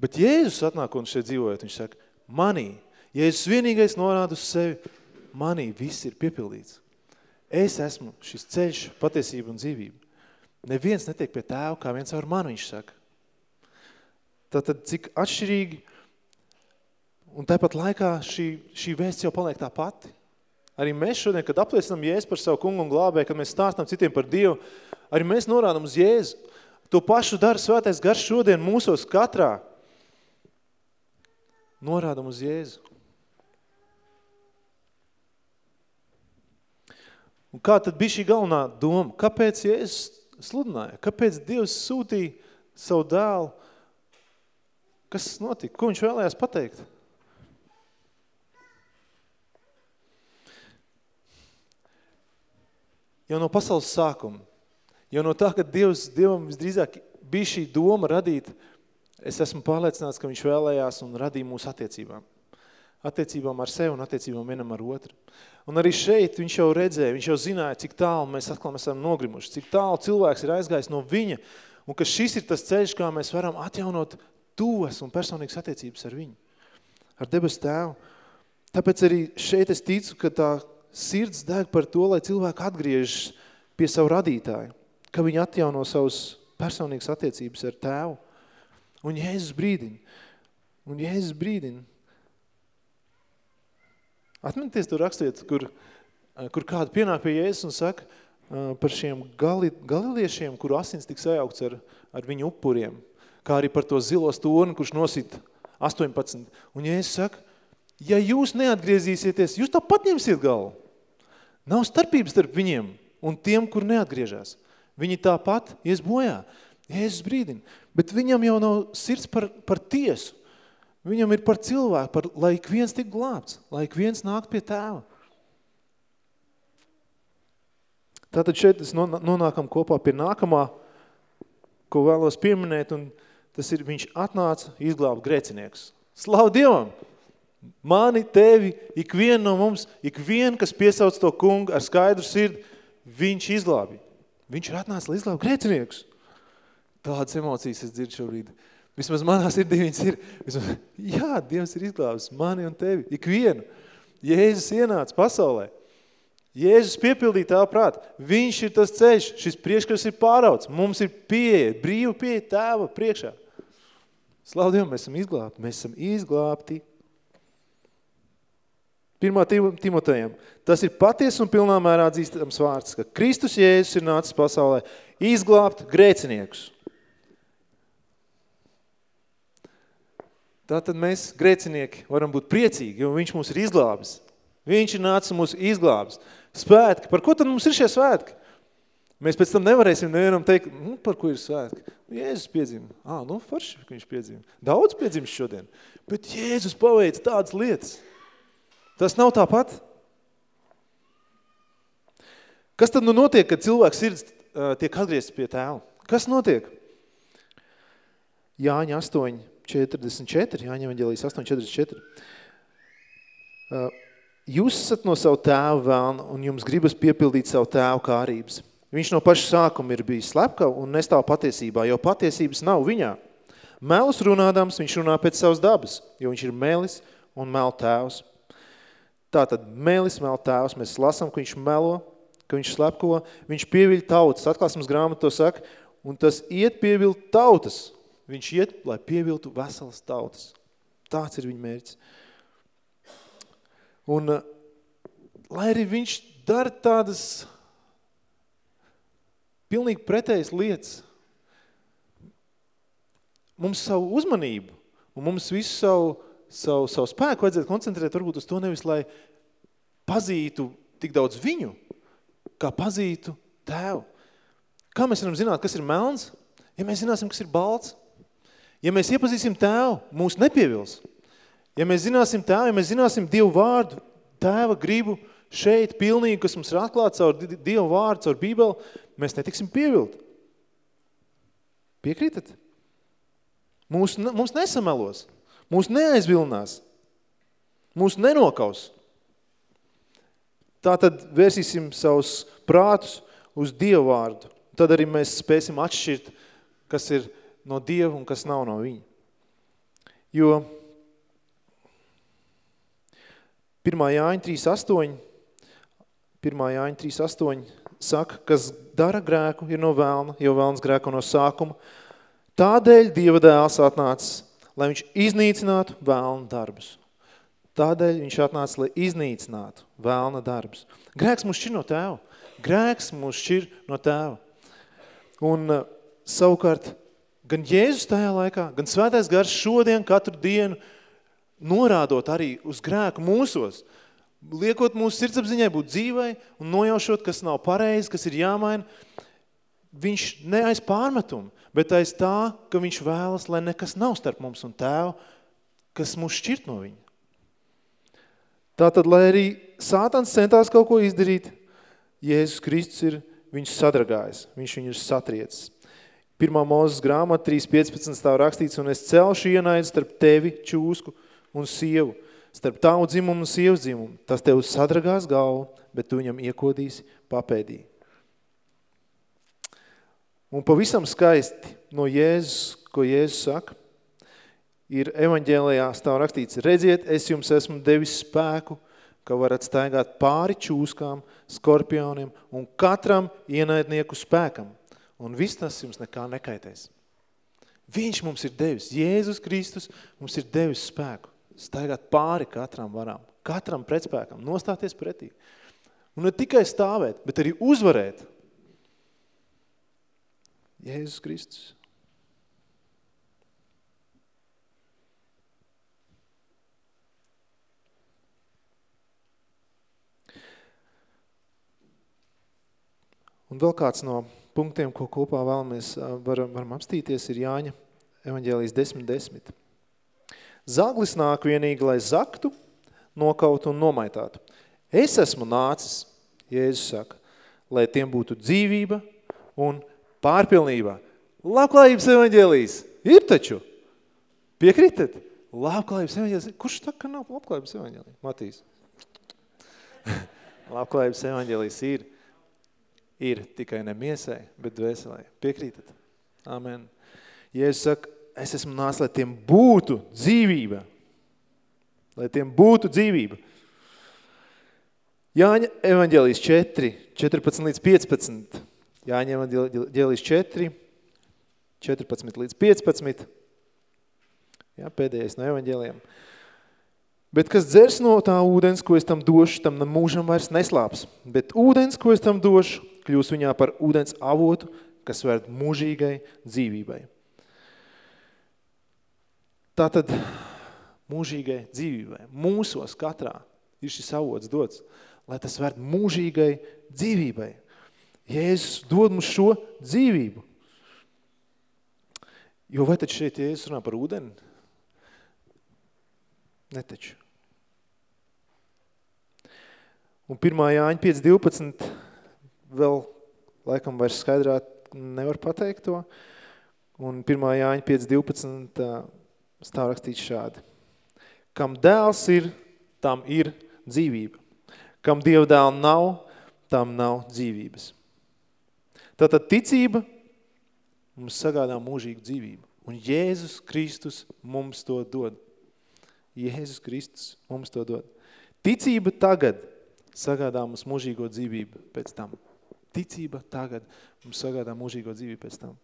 Bet Jēzus atnāk un šeit dzīvojot, viņš saka, manī, Jēzus vienīgais norāda uz sevi, manī viss ir piepildīts. Es esmu šis ceļš, patiesība un dzīvība. Neviens netiek pie tēva, kā viens ar manu, viņš saka. Tātad, cik atšķirīgi, un tāpat laikā šī, šī vēsts jau paliek tā pati. Arī mēs šodien, kad apliecinām Jēzu par savu kungu un glābē, kad mēs stāstam citiem par Dievu, arī mēs norādam uz Jēzu. To pašu dara svētais garš šodien mūsos katrā. Norādam uz Jēzu. Un kā tad bija šī galvenā doma? Kāpēc Jēzus sludināja? Kāpēc Dievs sūtīja savu dēlu? Kas notika? Ko viņš vēlējās pateikt? Jau no pasaules sākuma, jau no tā, ka Dievs, Dievam visdrīzāk bija šī doma radīt, es esmu pārliecināts, ka viņš vēlējās un radīja mūsu attiecībām. Attiecībām ar sevi un attiecībām vienam ar otru. Un arī šeit viņš jau redzēja, viņš jau zināja, cik tālu mēs atkal mēs esam nogrimuši, cik tālu cilvēks ir aizgājis no viņa, un ka šis ir tas ceļš, kā mēs varam atjaunot tuvas un personīgas attiecības ar viņu, ar debes tēvu. Tāpēc arī šeit es ticu, ka tā sirds deg par to, lai cilvēki atgriežas pie savu radītāju, ka viņi atjauno savus personīgas attiecības ar tēvu. Un Jēzus brīdina, un Jēzus brīdina, Atminties to rakstiet, kur, eh, kur kāda pienāk pie Jēzus un saka eh, par šiem gali, galiliešiem, kuru asins tiks sajaukts ar, ar viņu upuriem. kā arī par to zilo stūrni, kurš nosit 18. Un Jēzus saka, ja jūs neatgriezīsieties, jūs tāpat ņemsiet galvu. Nav starpības starp viņiem un tiem, kur neatgriežās. Viņi tāpat ies bojā. Jēzus brīdina. Bet viņam jau nav sirds par, par tiesu. Viņam ir par cilvēku, par, lai ik viens tik glābts, lai ik viens nāk pie tēva. Tātad šeit es nonākam kopā pie nākamā, ko vēlos pieminēt, un tas ir, viņš atnāca izglābt grēcinieks. Slavu Dievam! Mani, tevi, ikvienu no mums, ikvienu, kas piesauc to kungu ar skaidru sirdi, viņš izglābi. Viņš ir atnācis, lai izglābi grēciniekus. Tādas emocijas es dzirdu šobrīd. Vismaz manā sirdī viņas ir. Vismaz, jā, Dievs ir izglābis mani un tevi, ikvienu. Jēzus ienāca pasaulē. Jēzus piepildīja tā prāt. Viņš ir tas ceļš, šis priekškars ir pārauts. Mums ir pieeja, brīva pieeja tēva priekšā. Slavu Dievu, mēs esam izglābti. Mēs esam izglābti. Pirmā Timotejam. Tas ir paties un pilnā mērā dzīstams vārds, ka Kristus Jēzus ir nācis pasaulē izglābt grēciniekus. Tātad mēs, grēcinieki, varam būt priecīgi, jo viņš mūs ir izglābis. Viņš ir nācis mūs izglābis. Svētki. Par ko tad mums ir šie svētki? Mēs pēc tam nevarēsim nevienam teikt, nu, par ko ir svētki. Jēzus piedzima. Ā, nu, forši, ka viņš piedzima. Daudz piedzimst šodien. Bet Jēzus paveic tādas lietas. Tas nav tāpat. Kas tad nu notiek, kad cilvēks sirds uh, tiek atgriezts pie tēva? Kas notiek? Jāņa 8, 44, Jāņa evaņģēlijas 8, 44. Uh, Jūs esat no savu tēvu vēlna un jums gribas piepildīt savu tēvu kārības. Viņš no paša sākuma ir bijis slepkav un nestāv patiesībā, jo patiesības nav viņā. Melus runādams, viņš runā pēc savas dabas, jo viņš ir melis un mel tēvs. Tātad melis mel tēvs, mēs lasām, ka viņš melo, ka viņš slepko, viņš pieviļ tautas, atklāsmes grāmata to saka, un tas iet pievilt tautas. Viņš iet, lai pieviltu veselas tautas. Tāds ir viņa mērķis. Un, eh, lai arī viņš dara tādas pilnīgi pretējas lietas, mums savu uzmanību un mums visu savu, savu, savu spēku vajadzētu koncentrēt varbūt uz to nevis, lai pazītu tik daudz viņu, kā pazītu tēvu. Kā mēs varam zināt, kas ir melns? Ja mēs zināsim, kas ir balts. Ja mēs iepazīsim tēvu, mūs nepievils. Ja mēs zināsim tēvu, ja mēs zināsim Dievu vārdu, tēva gribu šeit pilnīgi, kas mums ir atklāts caur Dievu vārdu, caur Bībeli, mēs netiksim pievilt. Piekrītat? Mūs, mums nesamelos, mūs neaizvilinās, mūs nenokaus. Tātad vērsīsim savus prātus uz Dievu vārdu. Tad arī mēs spēsim atšķirt, kas ir no Dieva un kas nav no viņa. Jo 1. Jāņa 3.8, 1. Jāņa 3.8 saka, kas dara grēku, ir no vēlna, jo vēlns grēku no sākuma. Tādēļ Dieva dēls atnācis, lai viņš iznīcinātu vēlna darbus. Tādēļ viņš atnāca, lai iznīcinātu vēlna darbus. Grēks mūs šķir no tēva. Grēks mūs šķir no tēva. Un uh, savukārt, gan Jēzus tajā laikā, gan svētais gars šodien katru dienu norādot arī uz grēku mūsos, liekot mūsu sirdsapziņai būt dzīvai un nojaušot, kas nav pareizi, kas ir jāmaina, viņš ne aiz pārmetumu, bet aiz tā, ka viņš vēlas, lai nekas nav starp mums un tēvu, kas mūs šķirt no viņa. Tātad, lai arī sātans centās kaut ko izdarīt, Jēzus Kristus ir viņus sadragājis, viņš viņu ir satriecis. Pirmā mūzes grāmata 3.15 stāv rakstīts, un es celšu ienaidu starp tevi, čūsku, un sievu, starp tavu dzimumu un sievas dzimumu. Tas tev sadragās galvu, bet tu viņam iekodīsi papēdī. Un pavisam skaisti no Jēzus, ko Jēzus saka, ir evaņģēlējā stāv rakstīts, redziet, es jums esmu devis spēku, ka varat staigāt pāri čūskām, skorpioniem un katram ienaidnieku spēkam un viss tas jums nekā nekaitēs. Viņš mums ir devis, Jēzus Kristus mums ir devis spēku, staigāt pāri katram varām, katram pretspēkam, nostāties pretī. Un ne tikai stāvēt, bet arī uzvarēt. Jēzus Kristus. Un vēl kāds no punktiem, ko kopā vēlamies varam, varam apstīties, ir Jāņa evaņģēlijas 10.10. Zaglis nāk vienīgi, lai zaktu, nokautu un nomaitātu. Es esmu nācis, Jēzus saka, lai tiem būtu dzīvība un pārpilnība. Labklājības evaņģēlijas ir taču. Piekritat? Labklājības evaņģēlijas. Kurš tā, ka nav labklājības evaņģēlija? Matīs. labklājības evaņģēlijas ir. Ir tikai ne miesai, bet dvēselē. Piekrītat? Amen. Jēzus saka, es esmu nāc, lai tiem būtu dzīvība. Lai tiem būtu dzīvība. Jāņa evaņģēlijas 4, 14 līdz 15. Jāņa evaņģēlijas 4, 14 līdz 15. Jā, pēdējais no evaņģēliem. Bet kas dzers no tā ūdens, ko es tam došu, tam mūžam vairs neslāps. Bet ūdens, ko es tam došu, kļūs viņā par ūdens avotu, kas vērt mūžīgai dzīvībai. Tātad mūžīgai dzīvībai, mūsos katrā ir šis avots dots, lai tas vērt mūžīgai dzīvībai. Jēzus dod mums šo dzīvību. Jo vai taču šeit Jēzus runā par ūdeni? Netaču. Un 1. Jāņa 5.12 vēl laikam vairs skaidrāt nevar pateikt to. Un 1. Jāņa 5.12 stāv rakstīts šādi. Kam dēls ir, tam ir dzīvība. Kam Dieva dēla nav, tam nav dzīvības. Tātad ticība mums sagādā mūžīgu dzīvību. Un Jēzus Kristus mums to dod. Jēzus Kristus mums to dod. Ticība tagad sagādā mums mūžīgo dzīvību pēc tam. Ticība tagad mums sagādā mūžīgo dzīvību pēc tam.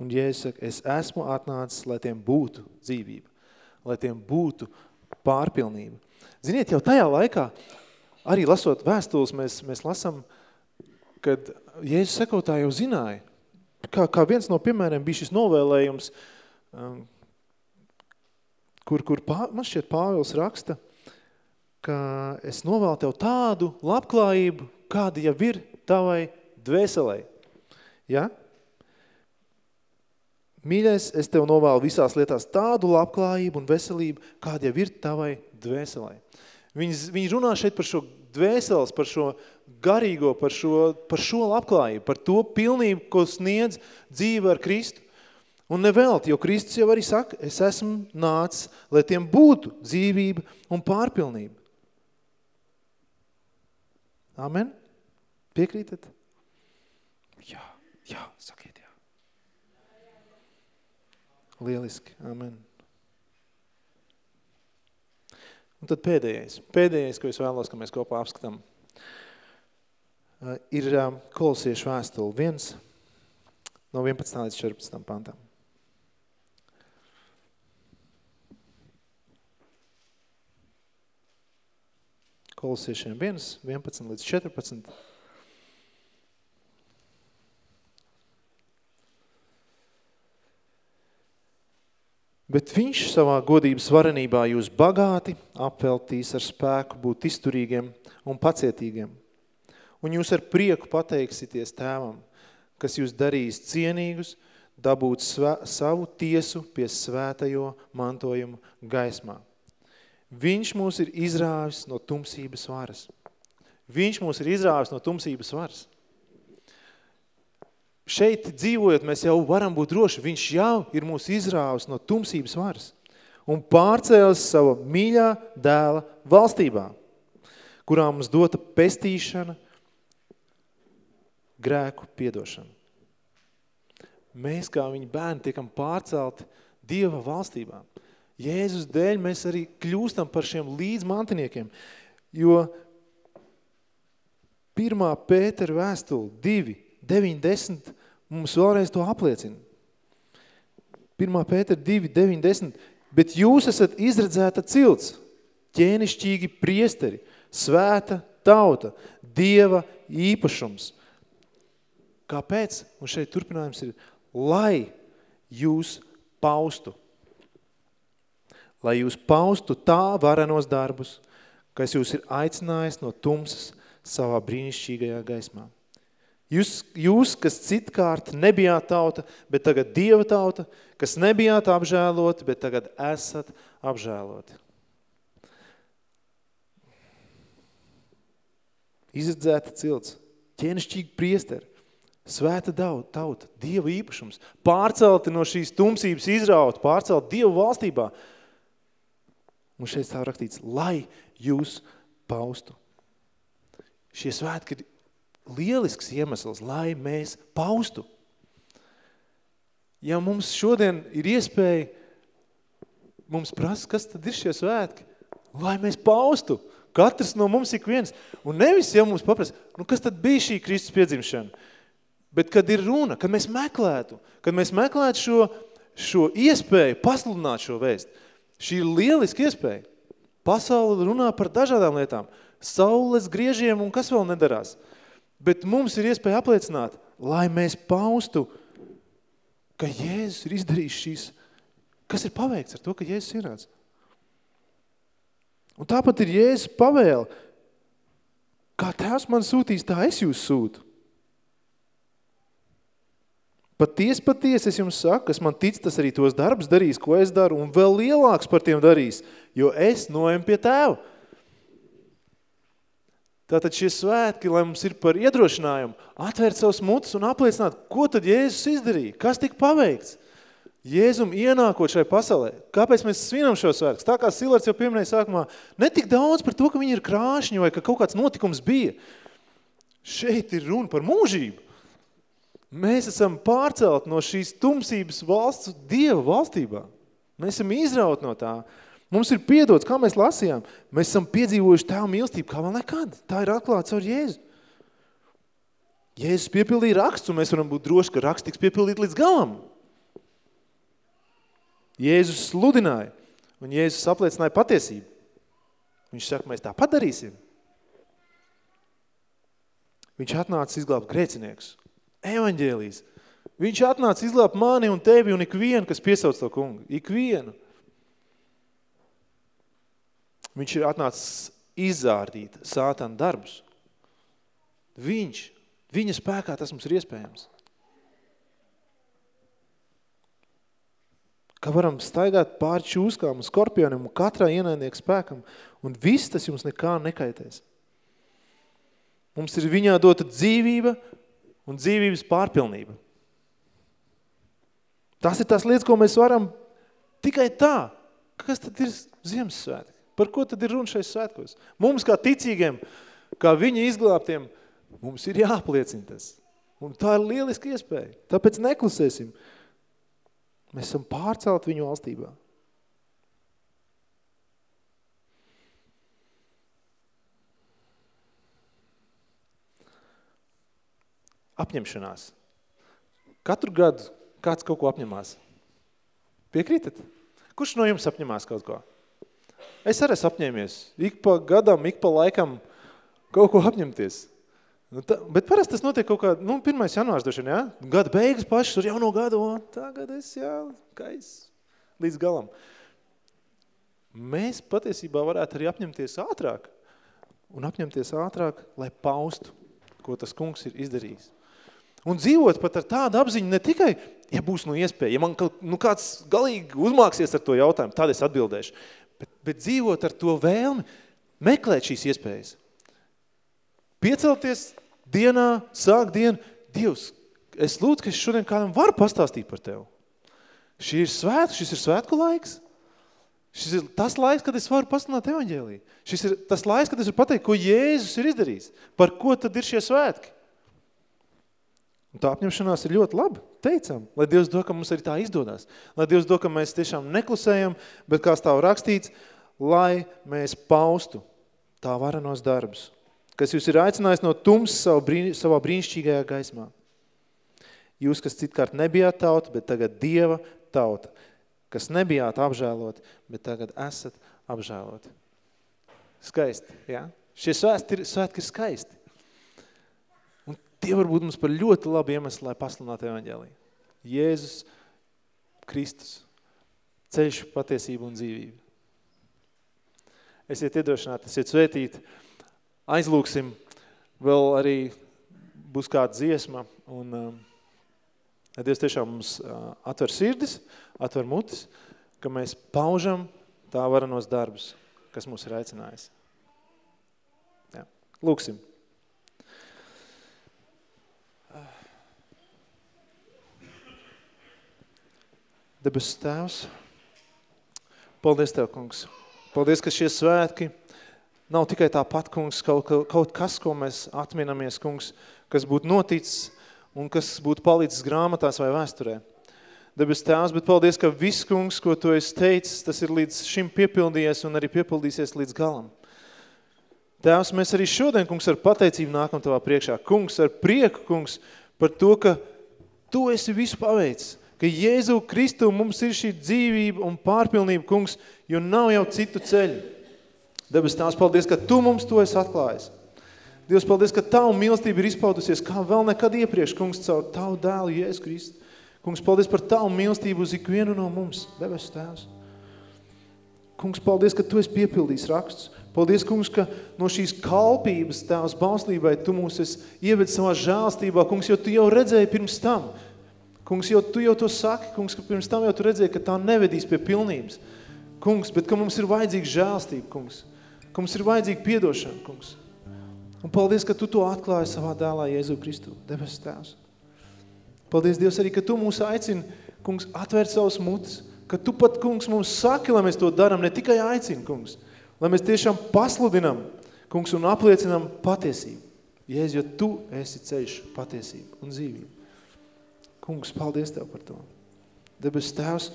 Un Jēzus saka, es esmu atnācis, lai tiem būtu dzīvība, lai tiem būtu pārpilnība. Ziniet, jau tajā laikā, arī lasot vēstules, mēs, mēs lasam, kad Jēzus sekotāji jau zināja, kā, kā viens no piemēriem bija šis novēlējums, um, kur, kur pā, man šķiet Pāvils raksta, ka es novēlu tev tādu labklājību, kāda jau ir tavai dvēselē. Ja? Mīļais, es tev novēlu visās lietās tādu labklājību un veselību, kāda jau ir tavai dvēselē. Viņi, viņi runā šeit par šo dvēseles, par šo garīgo, par šo, par šo labklājību, par to pilnību, ko sniedz dzīve ar Kristu. Un nevēlt, jo Kristus jau arī saka, es esmu nācis, lai tiem būtu dzīvība un pārpilnība. Amen? Piekrītat? Jā, jā, sakiet jā. Lieliski, amen. Un tad pēdējais, pēdējais, ko es vēlos, ka mēs kopā apskatām, ir kolosiešu vēstuli 1 no 11. līdz 14. pantam. Kolosiešiem 1, 11 līdz 14. Bet viņš savā godības varenībā jūs bagāti apveltīs ar spēku būt izturīgiem un pacietīgiem. Un jūs ar prieku pateiksities tēvam, kas jūs darīs cienīgus, dabūt svē, savu tiesu pie svētajo mantojumu gaismā. Viņš mūs ir izrāvis no tumsības varas. Viņš mūs ir izrāvis no tumsības varas. Šeit dzīvojot, mēs jau varam būt droši. Viņš jau ir mūs izrāvis no tumsības varas un pārcēlis sava mīļā dēla valstībā, kurā mums dota pestīšana, grēku piedošana. Mēs kā viņa bērni tiekam pārcelti Dieva valstībā. Jēzus dēļ mēs arī kļūstam par šiem līdzmantiniekiem, jo 1. Pētera vēstule 2, 9, 10 mums vēlreiz to apliecina. 1. Pētera 2, 9, 10. Bet jūs esat izredzēta cilts, ķēnišķīgi priesteri, svēta tauta, Dieva īpašums. Kāpēc? Un šeit turpinājums ir, lai jūs paustu lai jūs paustu tā varenos darbus, kas jūs ir aicinājis no tumsas savā brīnišķīgajā gaismā. Jūs, jūs, kas citkārt nebijāt tauta, bet tagad Dieva tauta, kas nebijāt apžēloti, bet tagad esat apžēloti. Izredzēta cilts, ķēnišķīgi priesteri, svēta tauta, Dieva īpašums, pārcelti no šīs tumsības izraut, pārcelt Dieva valstībā. Un šeit stāv rakstīts, lai jūs paustu. Šie svētki ir lielisks iemesls, lai mēs paustu. Ja mums šodien ir iespēja, mums prasa, kas tad ir šie svētki, lai mēs paustu. Katrs no mums ik viens. Un nevis, ja mums paprasa, nu kas tad bija šī Kristus piedzimšana? Bet kad ir runa, kad mēs meklētu, kad mēs meklētu šo, šo iespēju pasludināt šo vēstu, šī ir lieliska iespēja. Pasaule runā par dažādām lietām. Saules griežiem un kas vēl nedarās. Bet mums ir iespēja apliecināt, lai mēs paustu, ka Jēzus ir izdarījis šīs, kas ir paveikts ar to, ka Jēzus ir nāc. Un tāpat ir Jēzus pavēle. Kā tēvs man sūtīs, tā es jūs sūtu. Paties, paties, es jums saku, kas man tic, tas arī tos darbs darīs, ko es daru, un vēl lielāks par tiem darīs, jo es noem pie tēva. Tātad šie svētki, lai mums ir par iedrošinājumu, atvērt savus mutus un apliecināt, ko tad Jēzus izdarīja, kas tika paveikts. Jēzum ienākot šai pasaulē. Kāpēc mēs svinam šo svētkus? Tā kā Silars jau pieminēja sākumā, ne tik daudz par to, ka viņi ir krāšņi vai ka kaut kāds notikums bija. Šeit ir runa par mūžību. Mēs esam pārcelt no šīs tumsības valsts Dieva valstībā. Mēs esam izraut no tā. Mums ir piedots, kā mēs lasījām. Mēs esam piedzīvojuši tēvu mīlestību kā vēl nekad. Tā ir atklāts ar Jēzu. Jēzus piepildīja raksts, un mēs varam būt droši, ka raksts tiks piepildīt līdz galam. Jēzus sludināja, un Jēzus apliecināja patiesību. Viņš saka, mēs tā padarīsim. Viņš atnāca izglābt grēcinieks. Evaņģēlijas. Viņš atnāca izglābt mani un tevi un ikvienu, kas piesauc to kungu. Ikvienu. Viņš ir atnācis izzārdīt sātana darbus. Viņš, viņa spēkā tas mums ir iespējams. ka varam staigāt pār čūskām un skorpioniem un katrā ienaidnieku spēkam, un viss tas jums nekā nekaitēs. Mums ir viņā dota dzīvība un dzīvības pārpilnība. Tas ir tās lietas, ko mēs varam tikai tā. Kas tad ir Ziemassvētki? Par ko tad ir runa šais svētkos? Mums kā ticīgiem, kā viņa izglābtiem, mums ir jāapliecina tas. Un tā ir lieliska iespēja. Tāpēc neklusēsim. Mēs esam pārcelt viņu valstībā. Apņemšanās. Katru gadu kāds kaut ko apņemās. Piekrītat? Kurš no jums apņemās kaut ko? Es arī esmu apņēmies. Ik pa gadam, ik pa laikam kaut ko apņemties. Nu, tā, bet parasti tas notiek kaut kā, nu, 1. janvārs vien, jā? Gada beigas pašas ar jauno gadu, o, tagad es, jā, kais, līdz galam. Mēs patiesībā varētu arī apņemties ātrāk un apņemties ātrāk, lai paustu, ko tas kungs ir izdarījis. Un dzīvot pat ar tādu apziņu ne tikai, ja būs no iespēja, ja man nu, kāds galīgi uzmāksies ar to jautājumu, tad es atbildēšu, bet, bet dzīvot ar to vēlmi, meklēt šīs iespējas – Piecelties dienā, sāk dienu, Dievs, es lūdzu, ka es šodien kādam varu pastāstīt par Tev. Šī ir svēt, šis ir svētku laiks. Šis ir tas laiks, kad es varu pasludināt evaņģēliju. Šis ir tas laiks, kad es varu pateikt, ko Jēzus ir izdarījis. Par ko tad ir šie svētki? Un tā apņemšanās ir ļoti labi, teicam. Lai Dievs do, ka mums arī tā izdodas. Lai Dievs do, ka mēs tiešām neklusējam, bet kā stāv rakstīts, lai mēs paustu tā varenos darbus kas jūs ir aicinājis no tums savu brīn, savā brīnišķīgajā gaismā. Jūs, kas citkārt nebijāt tauta, bet tagad Dieva tauta, kas nebijāt apžēlot, bet tagad esat apžēlot. Skaisti, ja? Šie svētki ir, svētki ir skaisti. Tie var būt mums par ļoti labu iemeslu, lai pasludinātu evaņģēliju. Jēzus Kristus, ceļš, patiesība un dzīvība. Esiet iedrošināti, esiet svētīti, aizlūksim vēl arī būs kāda dziesma, un um, lai Dievs tiešām mums uh, atver sirdis, atver mutis, ka mēs paužam tā varanos darbus, kas mūs ir aicinājis. Jā. Lūksim. Debes Tēvs, paldies Tev, kungs. Paldies, ka šie svētki nav tikai tāpat, kungs, kaut, kaut kas, ko mēs atminamies, kungs, kas būtu noticis un kas būtu palicis grāmatās vai vēsturē. Debes Tēvs, bet paldies, ka viss, kungs, ko Tu esi teicis, tas ir līdz šim piepildījies un arī piepildīsies līdz galam. Tēvs, mēs arī šodien, kungs, ar pateicību nākam Tavā priekšā. Kungs, ar prieku, kungs, par to, ka Tu esi visu paveicis ka Jēzu Kristu mums ir šī dzīvība un pārpilnība, kungs, jo nav jau citu ceļu. Debes tās paldies, ka Tu mums to esi atklājis. Dievs, paldies, ka Tavu mīlestība ir izpaudusies kā vēl nekad iepriekš, kungs, caur Tavu dēlu Jēzu Kristu. Kungs, paldies par Tavu mīlestību uz ikvienu no mums, debes tēvs. Kungs, paldies, ka Tu esi piepildījis rakstus. Paldies, kungs, ka no šīs kalpības tēvs bauslībai Tu mūs esi ieved savā žēlstībā, kungs, jo Tu jau redzēji pirms tam, Kungs, jau tu jau to saki, kungs, ka pirms tam jau tu redzēji, ka tā nevedīs pie pilnības. Kungs, bet ka mums ir vajadzīga žēlstība, kungs. Ka mums ir vajadzīga piedošana, kungs. Un paldies, ka tu to atklāji savā dēlā Jēzu Kristu, debes tēvs. Paldies, Dievs, arī, ka tu mūs aicini, kungs, atvērt savus mutis, ka tu pat, kungs, mums saki, lai mēs to daram, ne tikai aicini, kungs, lai mēs tiešām pasludinam, kungs, un apliecinam patiesību. Jēzus, jo tu esi ceļš, patiesība un dzīvība. Kungs, paldies Tev par to. Debes Tēvs,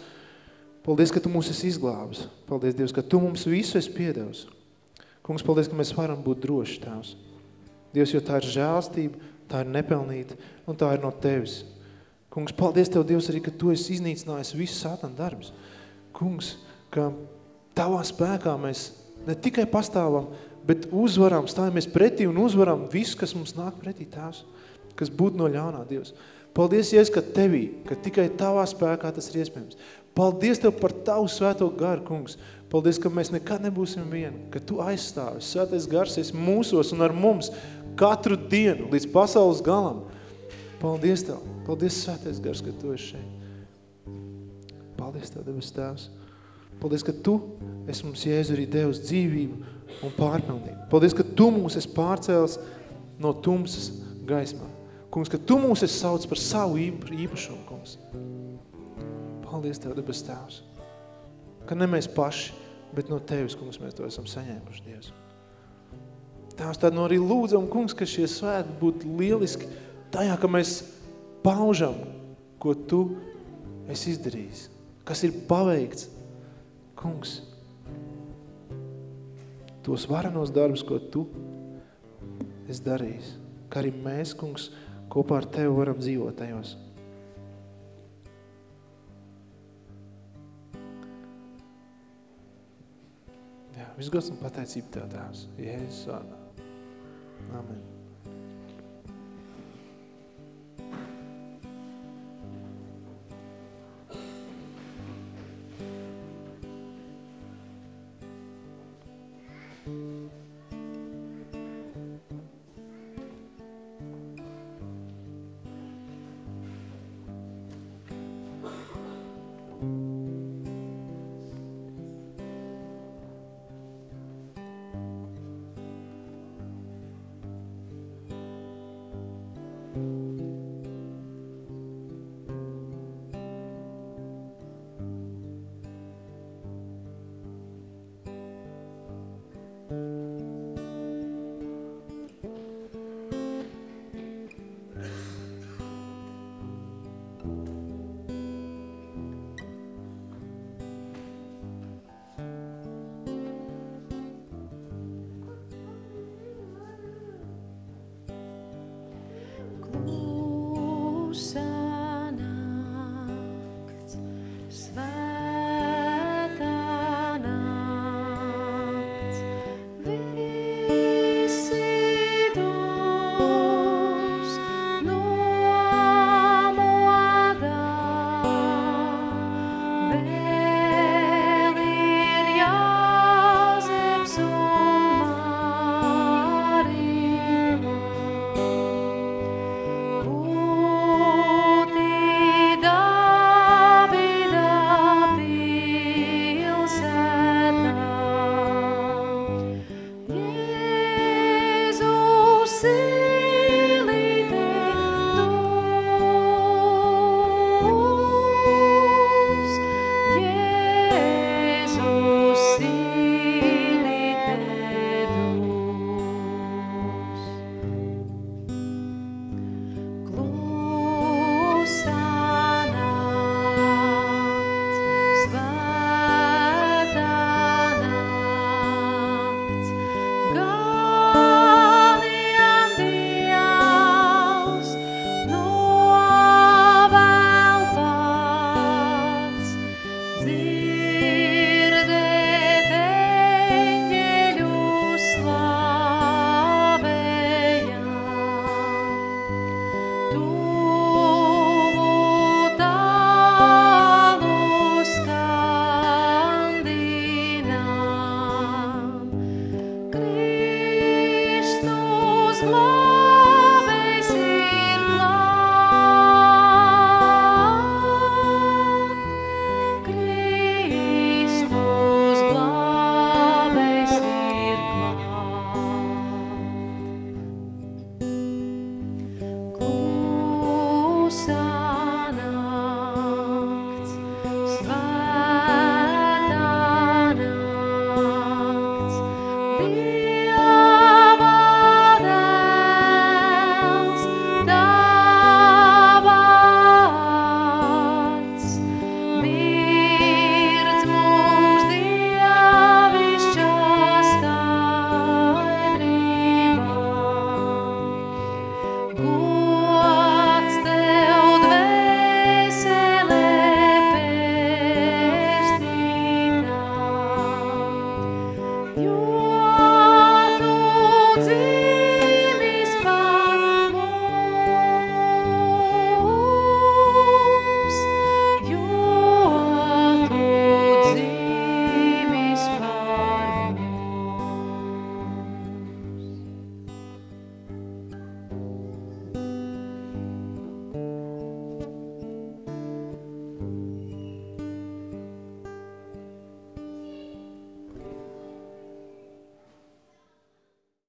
paldies, ka Tu mūs esi izglābis. Paldies, Dievs, ka Tu mums visu esi piedevis. Kungs, paldies, ka mēs varam būt droši, Tēvs. Dievs, jo tā ir žēlstība, tā ir nepelnīta un tā ir no Tevis. Kungs, paldies Tev, Dievs, arī, ka Tu esi iznīcinājis visu sātana darbus. Kungs, ka Tavā spēkā mēs ne tikai pastāvam, bet uzvaram, stājamies pretī un uzvaram visu, kas mums nāk pretī Tēvs, kas būtu no ļaunā, Dievs. Paldies, Jēzus, ka tevī, ka tikai tavā spēkā tas ir iespējams. Paldies Tev par Tavu svēto garu, kungs. Paldies, ka mēs nekad nebūsim vieni, ka Tu aizstāvi. Svētais gars esi mūsos un ar mums katru dienu līdz pasaules galam. Paldies Tev. Paldies, svētais gars, ka Tu esi šeit. Paldies Tev, debes Tēvs. Paldies, ka Tu esi mums Jēzu arī Devs dzīvību un pārpilnību. Paldies, ka Tu mūs esi pārcēlis no tumsas gaismā. Kungs, ka Tu mūs esi sauc par savu īpašumu, kungs. Paldies Tev, debes Tēvs. Ka ne mēs paši, bet no Tevis, kungs, mēs to esam saņēmuši, Dievs. Tēvs, tad no arī lūdzam, kungs, ka šie svēti būtu lieliski tajā, ka mēs paužam, ko Tu esi izdarījis, kas ir paveikts. Kungs, tos varenos darbus, ko Tu esi darījis, ka arī mēs, kungs, kopā ar Tevi varam dzīvot tajos. Jā, visgods un pateicība Tev, Tēvs. Jēzus vārdā. Amen.